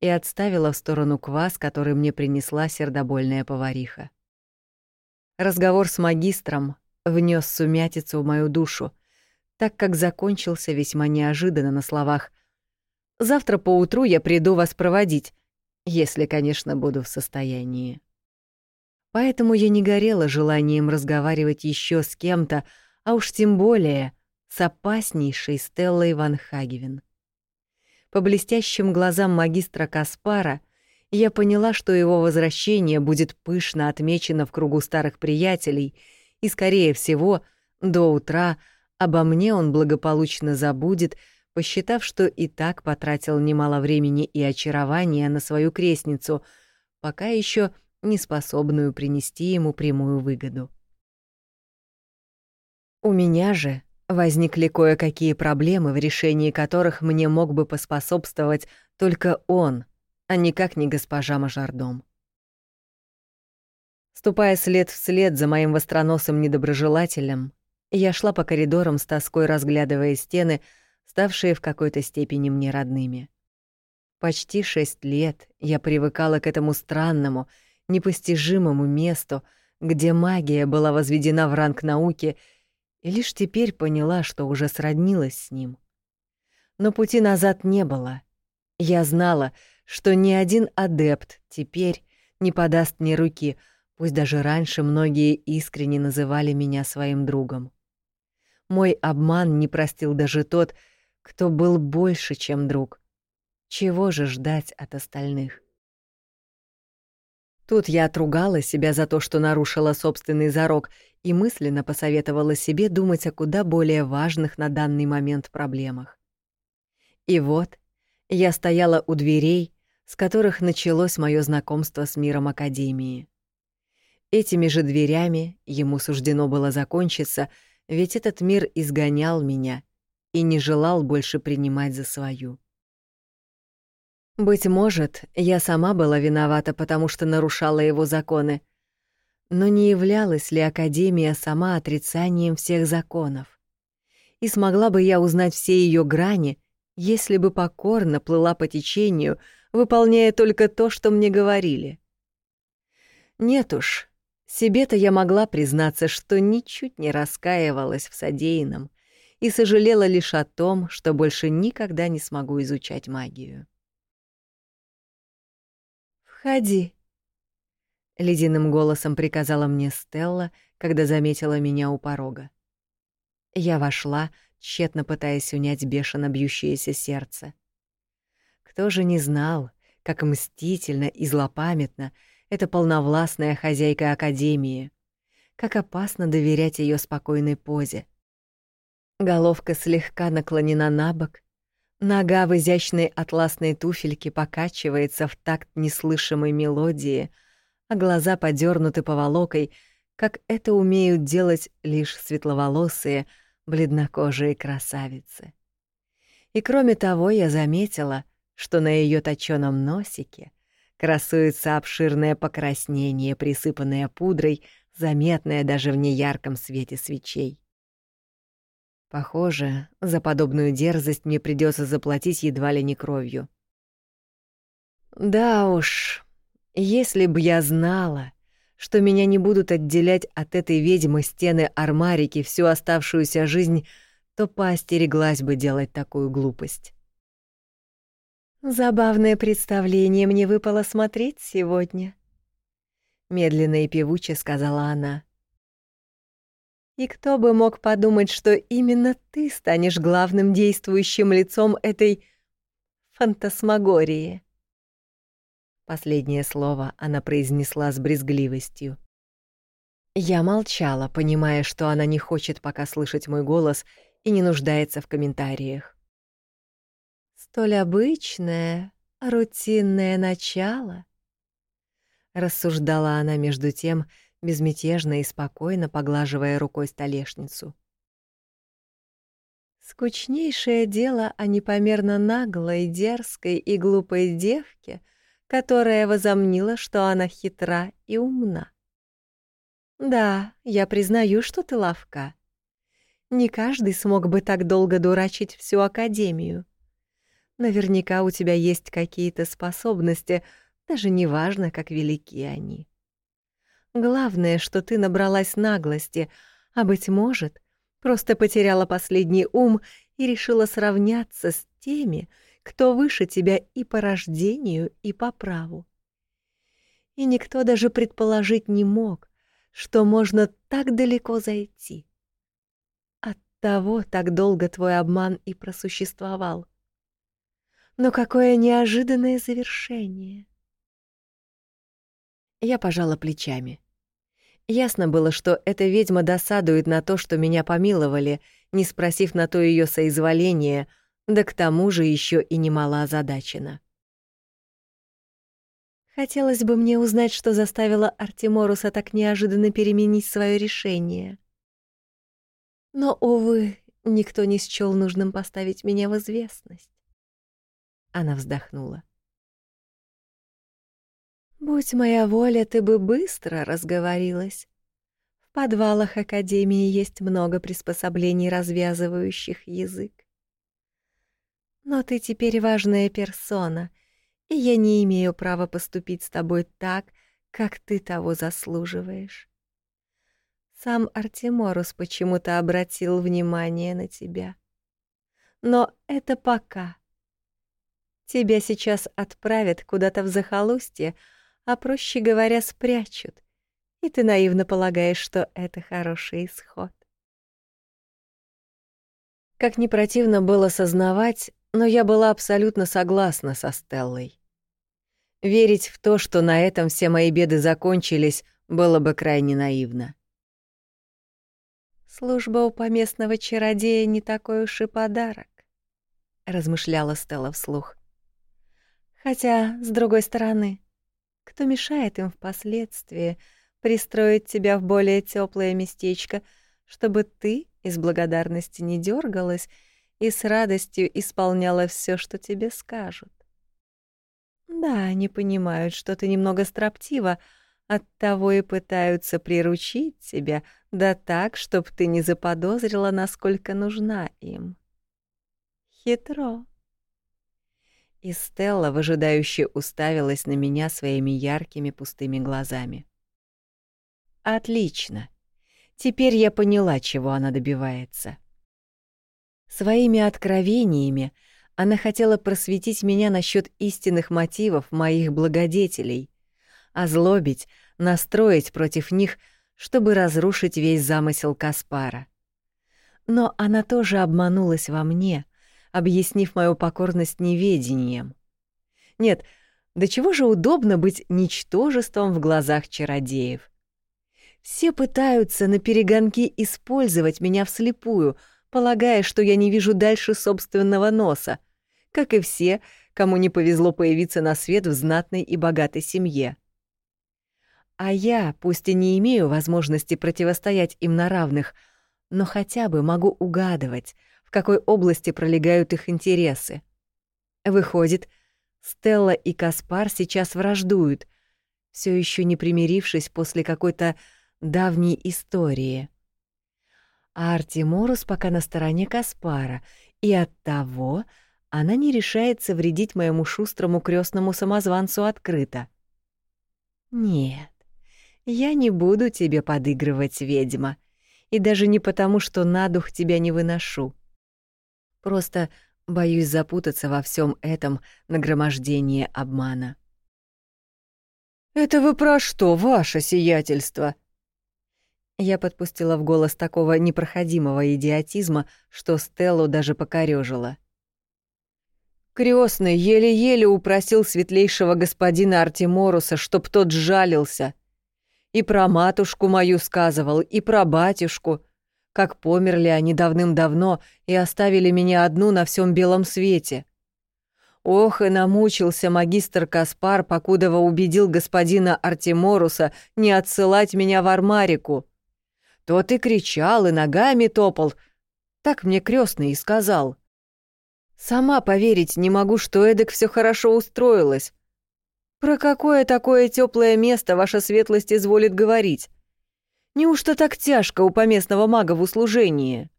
и отставила в сторону квас, который мне принесла сердобольная повариха. Разговор с магистром внес сумятицу в мою душу, так как закончился весьма неожиданно на словах Завтра поутру я приду вас проводить, если, конечно, буду в состоянии. Поэтому я не горела желанием разговаривать еще с кем-то, а уж тем более с опаснейшей Стеллой Ван Хагевен. По блестящим глазам магистра Каспара я поняла, что его возвращение будет пышно отмечено в кругу старых приятелей, и, скорее всего, до утра обо мне он благополучно забудет, посчитав, что и так потратил немало времени и очарования на свою крестницу, пока еще не способную принести ему прямую выгоду. У меня же возникли кое-какие проблемы, в решении которых мне мог бы поспособствовать только он, а никак не госпожа Мажордом. Ступая след в след за моим востроносым недоброжелателем, я шла по коридорам с тоской, разглядывая стены, ставшие в какой-то степени мне родными. Почти шесть лет я привыкала к этому странному, непостижимому месту, где магия была возведена в ранг науки, и лишь теперь поняла, что уже сроднилась с ним. Но пути назад не было. Я знала, что ни один адепт теперь не подаст мне руки, пусть даже раньше многие искренне называли меня своим другом. Мой обман не простил даже тот, кто был больше, чем друг. Чего же ждать от остальных? Тут я отругала себя за то, что нарушила собственный зарок, и мысленно посоветовала себе думать о куда более важных на данный момент проблемах. И вот я стояла у дверей, с которых началось мое знакомство с миром Академии. Этими же дверями ему суждено было закончиться, ведь этот мир изгонял меня и не желал больше принимать за свою. Быть может, я сама была виновата, потому что нарушала его законы. Но не являлась ли Академия сама отрицанием всех законов? И смогла бы я узнать все ее грани, если бы покорно плыла по течению, выполняя только то, что мне говорили? Нет уж, себе-то я могла признаться, что ничуть не раскаивалась в содеянном и сожалела лишь о том, что больше никогда не смогу изучать магию. «Входи», — ледяным голосом приказала мне Стелла, когда заметила меня у порога. Я вошла, тщетно пытаясь унять бешено бьющееся сердце. Кто же не знал, как мстительно и злопамятна эта полновластная хозяйка Академии, как опасно доверять ее спокойной позе. Головка слегка наклонена на бок, Нога в изящной атласной туфельке покачивается в такт неслышимой мелодии, а глаза подернуты поволокой, как это умеют делать лишь светловолосые, бледнокожие красавицы. И кроме того, я заметила, что на ее точёном носике красуется обширное покраснение, присыпанное пудрой, заметное даже в неярком свете свечей. Похоже, за подобную дерзость мне придется заплатить едва ли не кровью. Да уж, если бы я знала, что меня не будут отделять от этой ведьмы стены армарики всю оставшуюся жизнь, то поостереглась бы делать такую глупость. Забавное представление мне выпало смотреть сегодня, медленно и певуче сказала она. И кто бы мог подумать, что именно ты станешь главным действующим лицом этой фантасмагории? Последнее слово она произнесла с брезгливостью. Я молчала, понимая, что она не хочет пока слышать мой голос и не нуждается в комментариях. Столь обычное, рутинное начало, рассуждала она между тем, безмятежно и спокойно поглаживая рукой столешницу. Скучнейшее дело о непомерно наглой, дерзкой и глупой девке, которая возомнила, что она хитра и умна. Да, я признаю, что ты ловка. Не каждый смог бы так долго дурачить всю Академию. Наверняка у тебя есть какие-то способности, даже неважно, как велики они. Главное, что ты набралась наглости, а, быть может, просто потеряла последний ум и решила сравняться с теми, кто выше тебя и по рождению, и по праву. И никто даже предположить не мог, что можно так далеко зайти. Оттого так долго твой обман и просуществовал. Но какое неожиданное завершение. Я пожала плечами. Ясно было, что эта ведьма досадует на то, что меня помиловали, не спросив на то ее соизволение, да к тому же еще и немало озадачена. Хотелось бы мне узнать, что заставило Артеморуса так неожиданно переменить свое решение. Но, увы, никто не счёл нужным поставить меня в известность. Она вздохнула. Будь моя воля, ты бы быстро разговорилась. В подвалах Академии есть много приспособлений, развязывающих язык. Но ты теперь важная персона, и я не имею права поступить с тобой так, как ты того заслуживаешь. Сам Артеморус почему-то обратил внимание на тебя. Но это пока. Тебя сейчас отправят куда-то в захолустье, а проще говоря, спрячут, и ты наивно полагаешь, что это хороший исход. Как не противно было сознавать, но я была абсолютно согласна со Стеллой. Верить в то, что на этом все мои беды закончились, было бы крайне наивно. «Служба у поместного чародея не такой уж и подарок», — размышляла Стелла вслух. «Хотя, с другой стороны, кто мешает им впоследствии пристроить тебя в более теплое местечко, чтобы ты из благодарности не дергалась и с радостью исполняла все, что тебе скажут. Да, они понимают, что ты немного строптива, оттого и пытаются приручить тебя, да так, чтоб ты не заподозрила, насколько нужна им. Хитро. И Стелла выжидающе уставилась на меня своими яркими пустыми глазами. Отлично. Теперь я поняла, чего она добивается. Своими откровениями она хотела просветить меня насчет истинных мотивов моих благодетелей, озлобить, настроить против них, чтобы разрушить весь замысел Каспара. Но она тоже обманулась во мне — объяснив мою покорность неведением. Нет, до чего же удобно быть ничтожеством в глазах чародеев. Все пытаются на перегонки использовать меня вслепую, полагая, что я не вижу дальше собственного носа, как и все, кому не повезло появиться на свет в знатной и богатой семье. А я, пусть и не имею возможности противостоять им на равных, но хотя бы могу угадывать, какой области пролегают их интересы. Выходит, Стелла и Каспар сейчас враждуют, все еще не примирившись после какой-то давней истории. А Артеморус пока на стороне Каспара, и оттого она не решается вредить моему шустрому крестному самозванцу открыто. Нет, я не буду тебе подыгрывать, ведьма, и даже не потому, что на дух тебя не выношу. Просто боюсь запутаться во всем этом нагромождении обмана. «Это вы про что, ваше сиятельство?» Я подпустила в голос такого непроходимого идиотизма, что Стеллу даже покорёжило. Крестный еле-еле упросил светлейшего господина Артеморуса, чтоб тот сжалился. И про матушку мою сказывал, и про батюшку — как померли они давным-давно и оставили меня одну на всем белом свете. Ох, и намучился магистр Каспар, покудова убедил господина Артеморуса не отсылать меня в Армарику. Тот и кричал, и ногами топал. Так мне крестный и сказал. Сама поверить не могу, что эдак все хорошо устроилось. Про какое такое теплое место ваша светлость изволит говорить? Неужто так тяжко у поместного мага в услужении?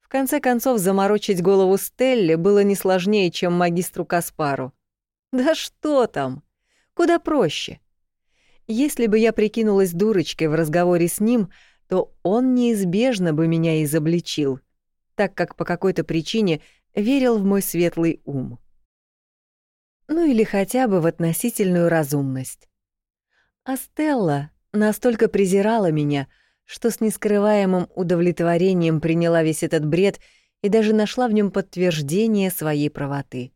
В конце концов, заморочить голову Стелле было не сложнее, чем магистру Каспару. Да что там? Куда проще. Если бы я прикинулась дурочкой в разговоре с ним, то он неизбежно бы меня изобличил, так как по какой-то причине верил в мой светлый ум. Ну или хотя бы в относительную разумность. А Стелла настолько презирала меня, что с нескрываемым удовлетворением приняла весь этот бред и даже нашла в нем подтверждение своей правоты.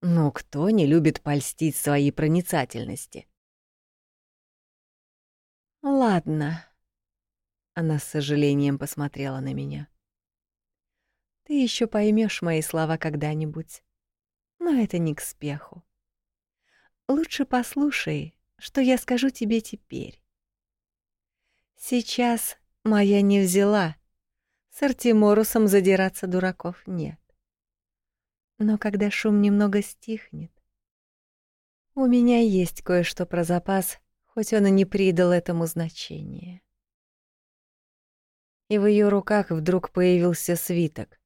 Но кто не любит польстить своей проницательности? «Ладно», — она с сожалением посмотрела на меня. «Ты еще поймешь мои слова когда-нибудь, но это не к спеху. Лучше послушай, что я скажу тебе теперь. Сейчас моя не взяла, с Артеморусом задираться дураков нет. Но когда шум немного стихнет, у меня есть кое-что про запас, хоть он и не придал этому значения. И в ее руках вдруг появился свиток.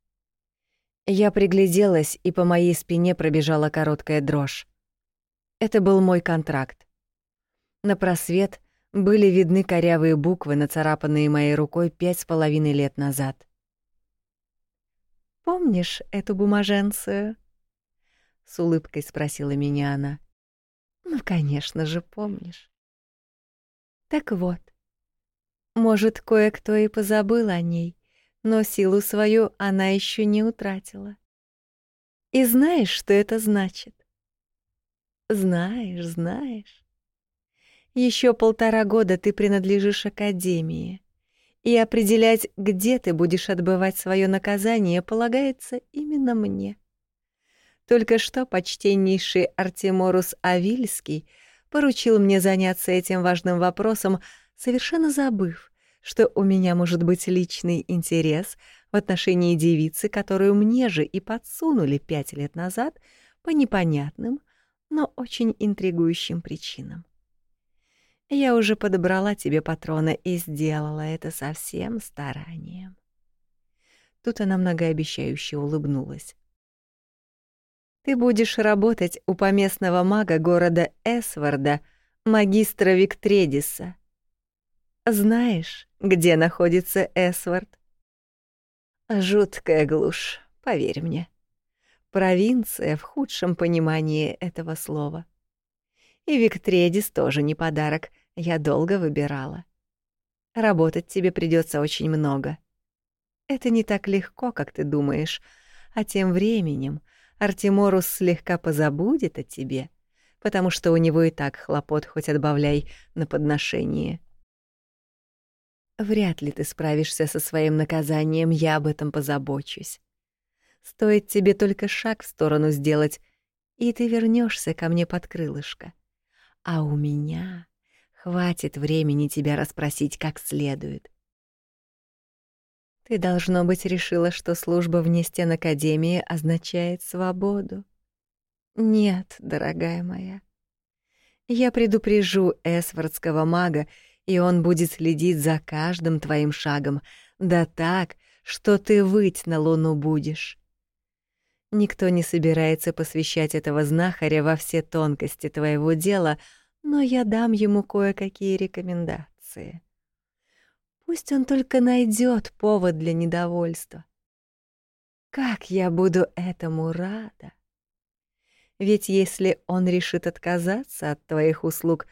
Я пригляделась, и по моей спине пробежала короткая дрожь. Это был мой контракт. На просвет были видны корявые буквы, нацарапанные моей рукой пять с половиной лет назад. «Помнишь эту бумаженцию?» — с улыбкой спросила меня она. «Ну, конечно же, помнишь». Так вот, может, кое-кто и позабыл о ней, но силу свою она еще не утратила. И знаешь, что это значит? Знаешь, знаешь. Еще полтора года ты принадлежишь Академии, и определять, где ты будешь отбывать свое наказание, полагается именно мне. Только что почтеннейший Артеморус Авильский — поручил мне заняться этим важным вопросом, совершенно забыв, что у меня может быть личный интерес в отношении девицы, которую мне же и подсунули пять лет назад по непонятным, но очень интригующим причинам. Я уже подобрала тебе патрона и сделала это со всем старанием. Тут она многообещающе улыбнулась. Ты будешь работать у поместного мага города Эсварда, магистра Виктредиса. Знаешь, где находится Эсвард? Жуткая глушь, поверь мне. Провинция в худшем понимании этого слова. И Виктредис тоже не подарок, я долго выбирала. Работать тебе придется очень много. Это не так легко, как ты думаешь, а тем временем — Артеморус слегка позабудет о тебе, потому что у него и так хлопот хоть отбавляй на подношение. Вряд ли ты справишься со своим наказанием, я об этом позабочусь. Стоит тебе только шаг в сторону сделать, и ты вернешься ко мне под крылышко. А у меня хватит времени тебя расспросить как следует. Ты, должно быть, решила, что служба вне стен Академии означает свободу. Нет, дорогая моя. Я предупрежу эсвардского мага, и он будет следить за каждым твоим шагом, да так, что ты выть на луну будешь. Никто не собирается посвящать этого знахаря во все тонкости твоего дела, но я дам ему кое-какие рекомендации. Пусть он только найдет повод для недовольства. Как я буду этому рада! Ведь если он решит отказаться от твоих услуг,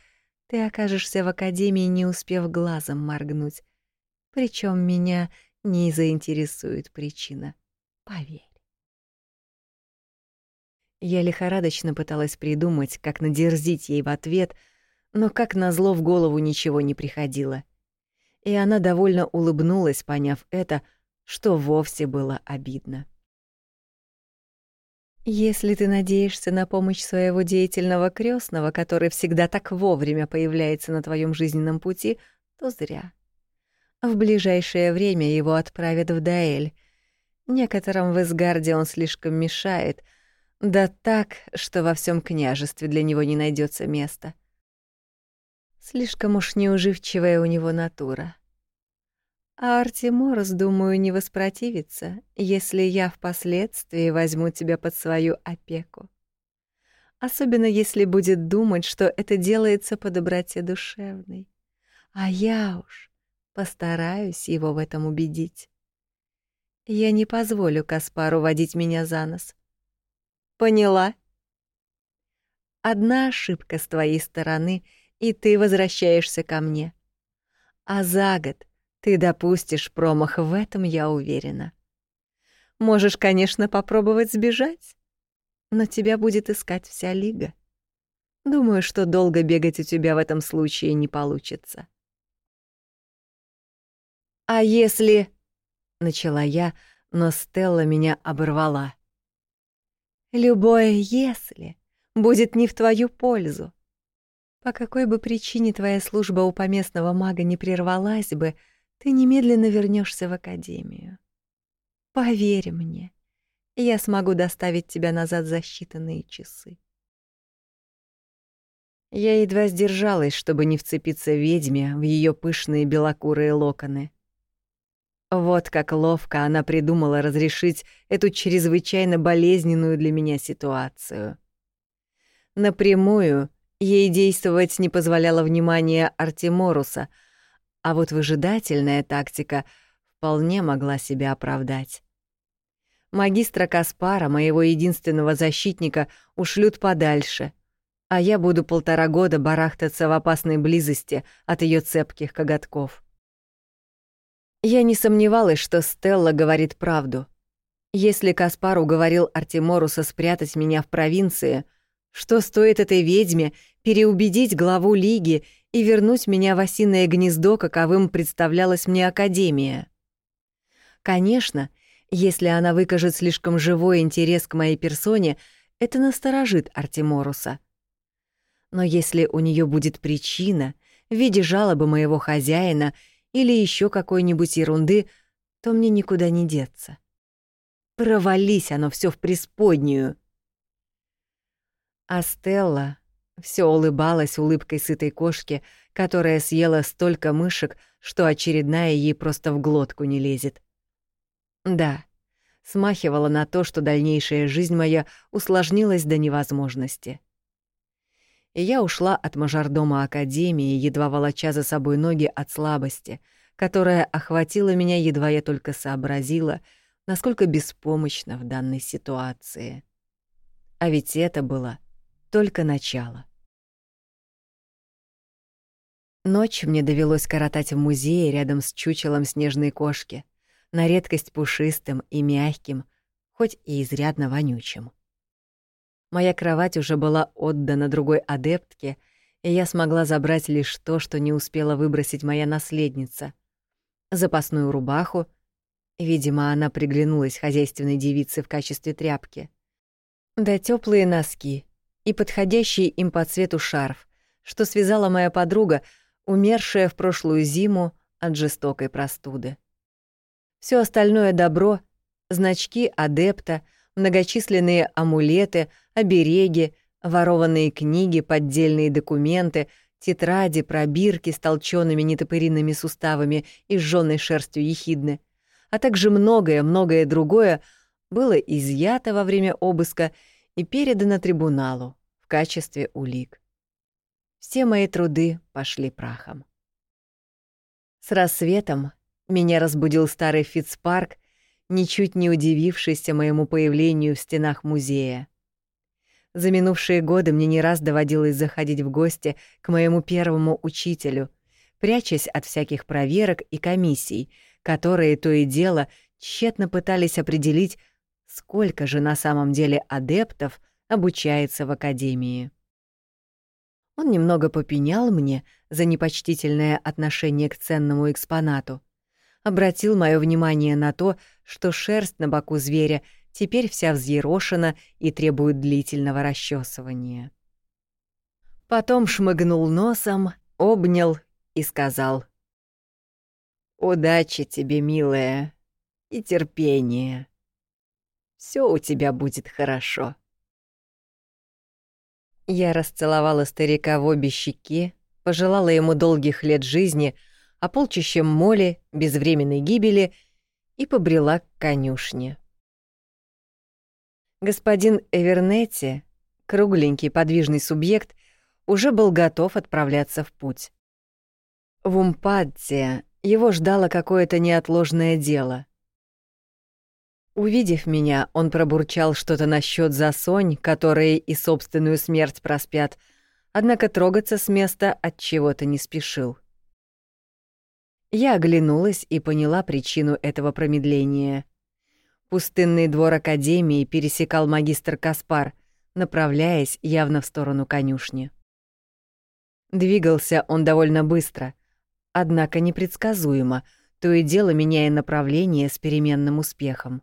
ты окажешься в академии, не успев глазом моргнуть. Причем меня не заинтересует причина. Поверь. Я лихорадочно пыталась придумать, как надерзить ей в ответ, но как назло в голову ничего не приходило и она довольно улыбнулась, поняв это, что вовсе было обидно. Если ты надеешься на помощь своего деятельного крестного, который всегда так вовремя появляется на твоем жизненном пути, то зря. В ближайшее время его отправят в Даэль. Некоторым в Изгарде он слишком мешает, да так, что во всем княжестве для него не найдется места. Слишком уж неуживчивая у него натура. А Артеморос, думаю, не воспротивится, если я впоследствии возьму тебя под свою опеку. Особенно если будет думать, что это делается по доброте душевной. А я уж постараюсь его в этом убедить. Я не позволю Каспару водить меня за нос. Поняла? Одна ошибка с твоей стороны, и ты возвращаешься ко мне. А за год ты допустишь промах, в этом я уверена. Можешь, конечно, попробовать сбежать, но тебя будет искать вся лига. Думаю, что долго бегать у тебя в этом случае не получится. А если... Начала я, но Стелла меня оборвала. Любое «если» будет не в твою пользу. По какой бы причине твоя служба у поместного мага не прервалась бы, ты немедленно вернешься в академию. Поверь мне, я смогу доставить тебя назад за считанные часы. Я едва сдержалась, чтобы не вцепиться ведьме в ее пышные белокурые локоны. Вот как ловко она придумала разрешить эту чрезвычайно болезненную для меня ситуацию. Напрямую ей действовать не позволяло внимание Артеморуса, а вот выжидательная тактика вполне могла себя оправдать. Магистра Каспара, моего единственного защитника, ушлют подальше, а я буду полтора года барахтаться в опасной близости от ее цепких коготков. Я не сомневалась, что Стелла говорит правду. Если Каспар уговорил Артеморуса спрятать меня в провинции, что стоит этой ведьме переубедить главу Лиги и вернуть меня в осиное гнездо, каковым представлялась мне Академия? Конечно, если она выкажет слишком живой интерес к моей персоне, это насторожит Артеморуса. Но если у нее будет причина в виде жалобы моего хозяина — или еще какой-нибудь ерунды, то мне никуда не деться. Провались оно все в преисподнюю. А Стелла все улыбалась улыбкой сытой кошки, которая съела столько мышек, что очередная ей просто в глотку не лезет. Да, смахивала на то, что дальнейшая жизнь моя усложнилась до невозможности и я ушла от мажордома Академии, едва волоча за собой ноги от слабости, которая охватила меня, едва я только сообразила, насколько беспомощна в данной ситуации. А ведь это было только начало. Ночь мне довелось коротать в музее рядом с чучелом снежной кошки, на редкость пушистым и мягким, хоть и изрядно вонючим. Моя кровать уже была отдана другой адептке, и я смогла забрать лишь то, что не успела выбросить моя наследница. Запасную рубаху, видимо, она приглянулась хозяйственной девице в качестве тряпки, да теплые носки и подходящий им по цвету шарф, что связала моя подруга, умершая в прошлую зиму от жестокой простуды. Все остальное добро, значки адепта — многочисленные амулеты, обереги, ворованные книги, поддельные документы, тетради, пробирки с толчёными нетопыриными суставами и сжённой шерстью ехидны, а также многое-многое другое было изъято во время обыска и передано трибуналу в качестве улик. Все мои труды пошли прахом. С рассветом меня разбудил старый Фитцпарк ничуть не удивившийся моему появлению в стенах музея. За минувшие годы мне не раз доводилось заходить в гости к моему первому учителю, прячась от всяких проверок и комиссий, которые то и дело тщетно пытались определить, сколько же на самом деле адептов обучается в академии. Он немного попенял мне за непочтительное отношение к ценному экспонату, обратил мое внимание на то, что шерсть на боку зверя теперь вся взъерошена и требует длительного расчесывания. Потом шмыгнул носом, обнял и сказал «Удачи тебе, милая, и терпения. Все у тебя будет хорошо». Я расцеловала старика в обе щеки, пожелала ему долгих лет жизни — о полчищем моли, безвременной гибели и побрела к конюшне. Господин Эвернетти, кругленький подвижный субъект, уже был готов отправляться в путь. В Умпадте его ждало какое-то неотложное дело. Увидев меня, он пробурчал что-то насчет засонь, которые и собственную смерть проспят, однако трогаться с места от чего-то не спешил. Я оглянулась и поняла причину этого промедления. Пустынный двор Академии пересекал магистр Каспар, направляясь явно в сторону конюшни. Двигался он довольно быстро, однако непредсказуемо, то и дело меняя направление с переменным успехом.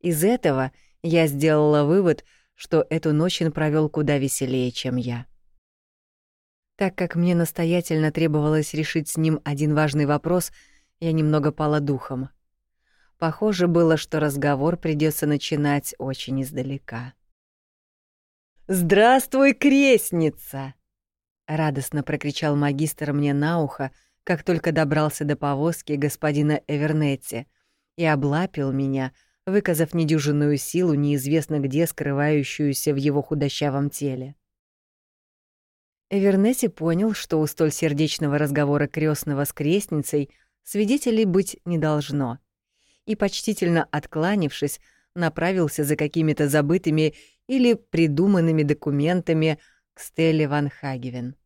Из этого я сделала вывод, что эту ночь он провёл куда веселее, чем я. Так как мне настоятельно требовалось решить с ним один важный вопрос, я немного пала духом. Похоже было, что разговор придется начинать очень издалека. «Здравствуй, крестница!» — радостно прокричал магистр мне на ухо, как только добрался до повозки господина Эвернетти, и облапил меня, выказав недюжинную силу, неизвестно где скрывающуюся в его худощавом теле. Эвернетти понял, что у столь сердечного разговора крестного с крестницей свидетелей быть не должно, и, почтительно откланившись, направился за какими-то забытыми или придуманными документами к Стелле Ван Хагевен.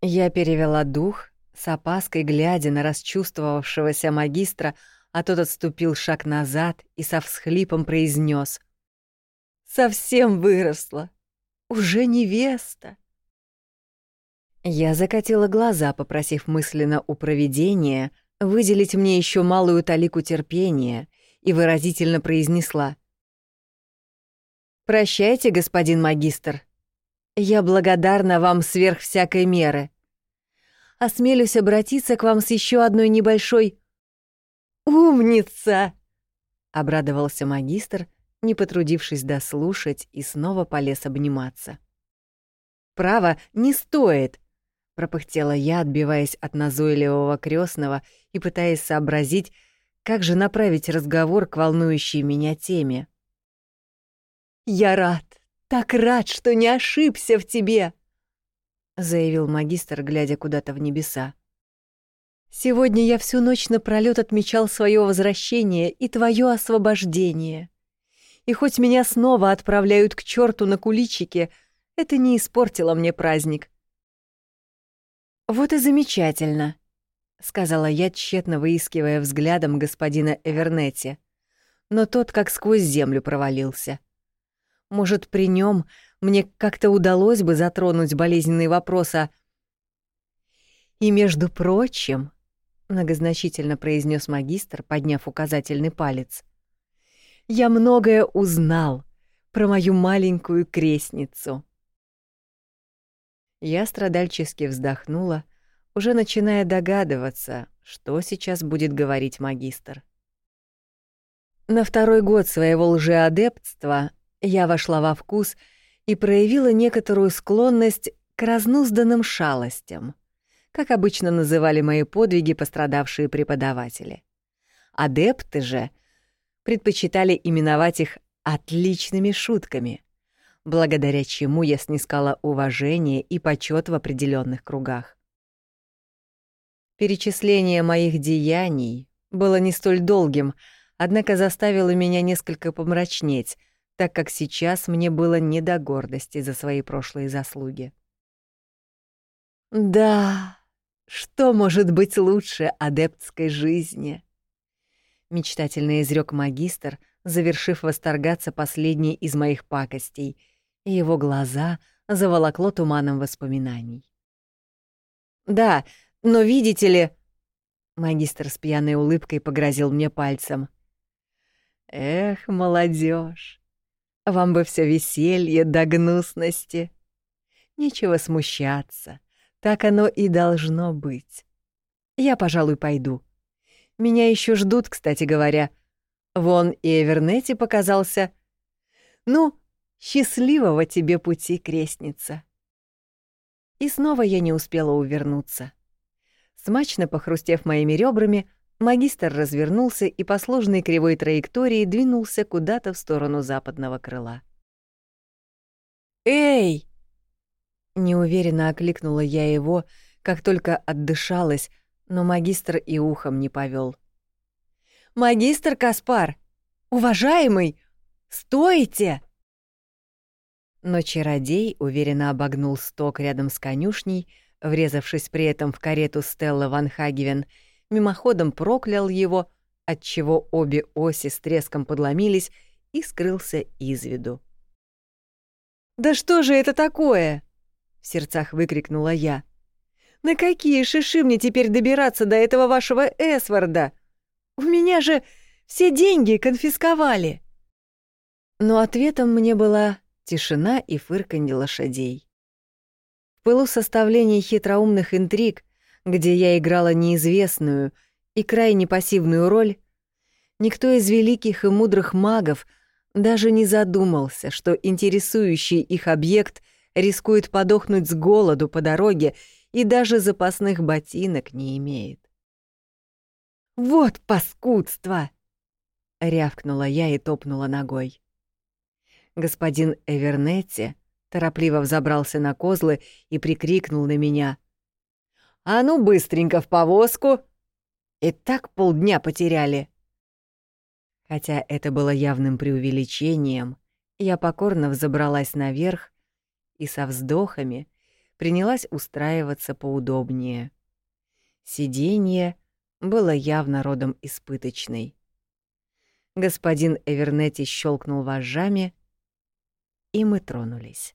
Я перевела дух, с опаской глядя на расчувствовавшегося магистра, а тот отступил шаг назад и со всхлипом произнес: «Совсем выросла уже невеста. Я закатила глаза, попросив мысленно у провидения выделить мне еще малую талику терпения, и выразительно произнесла. «Прощайте, господин магистр. Я благодарна вам сверх всякой меры. Осмелюсь обратиться к вам с еще одной небольшой... «Умница!» — обрадовался магистр, не потрудившись дослушать, и снова полез обниматься. «Право, не стоит!» — пропыхтела я, отбиваясь от назойливого крестного и пытаясь сообразить, как же направить разговор к волнующей меня теме. «Я рад, так рад, что не ошибся в тебе!» — заявил магистр, глядя куда-то в небеса. «Сегодня я всю ночь напролёт отмечал свое возвращение и твое освобождение и хоть меня снова отправляют к черту на куличике, это не испортило мне праздник. «Вот и замечательно», — сказала я, тщетно выискивая взглядом господина Эвернетти. Но тот как сквозь землю провалился. Может, при нем мне как-то удалось бы затронуть болезненный вопрос о... «И между прочим», — многозначительно произнес магистр, подняв указательный палец, — я многое узнал про мою маленькую крестницу. Я страдальчески вздохнула, уже начиная догадываться, что сейчас будет говорить магистр. На второй год своего лжеадептства я вошла во вкус и проявила некоторую склонность к разнузданным шалостям, как обычно называли мои подвиги пострадавшие преподаватели. Адепты же — предпочитали именовать их «отличными шутками», благодаря чему я снискала уважение и почет в определенных кругах. Перечисление моих деяний было не столь долгим, однако заставило меня несколько помрачнеть, так как сейчас мне было не до гордости за свои прошлые заслуги. Да, что может быть лучше адептской жизни? Мечтательно изрек магистр, завершив восторгаться последней из моих пакостей, и его глаза заволокло туманом воспоминаний. «Да, но видите ли...» Магистр с пьяной улыбкой погрозил мне пальцем. «Эх, молодежь, вам бы все веселье до гнусности. Нечего смущаться, так оно и должно быть. Я, пожалуй, пойду. Меня еще ждут, кстати говоря. Вон и Эвернете показался. Ну, счастливого тебе пути, крестница. И снова я не успела увернуться. Смачно похрустев моими ребрами, магистр развернулся и по сложной кривой траектории двинулся куда-то в сторону западного крыла. «Эй!» Неуверенно окликнула я его, как только отдышалась, но магистр и ухом не повел. Магистр Каспар! Уважаемый! Стойте!» Но чародей уверенно обогнул сток рядом с конюшней, врезавшись при этом в карету Стелла Ван Хагевен, мимоходом проклял его, отчего обе оси с треском подломились и скрылся из виду. «Да что же это такое?» — в сердцах выкрикнула я. «На какие шиши мне теперь добираться до этого вашего Эсварда? У меня же все деньги конфисковали!» Но ответом мне была тишина и фырканье лошадей. В пылу составления хитроумных интриг, где я играла неизвестную и крайне пассивную роль, никто из великих и мудрых магов даже не задумался, что интересующий их объект рискует подохнуть с голоду по дороге и даже запасных ботинок не имеет. «Вот паскудство!» — рявкнула я и топнула ногой. Господин Эвернетти торопливо взобрался на козлы и прикрикнул на меня. «А ну быстренько в повозку!» И так полдня потеряли. Хотя это было явным преувеличением, я покорно взобралась наверх и со вздохами принялась устраиваться поудобнее. Сиденье было явно родом испыточной. Господин Эвернетти щелкнул вожжами, и мы тронулись.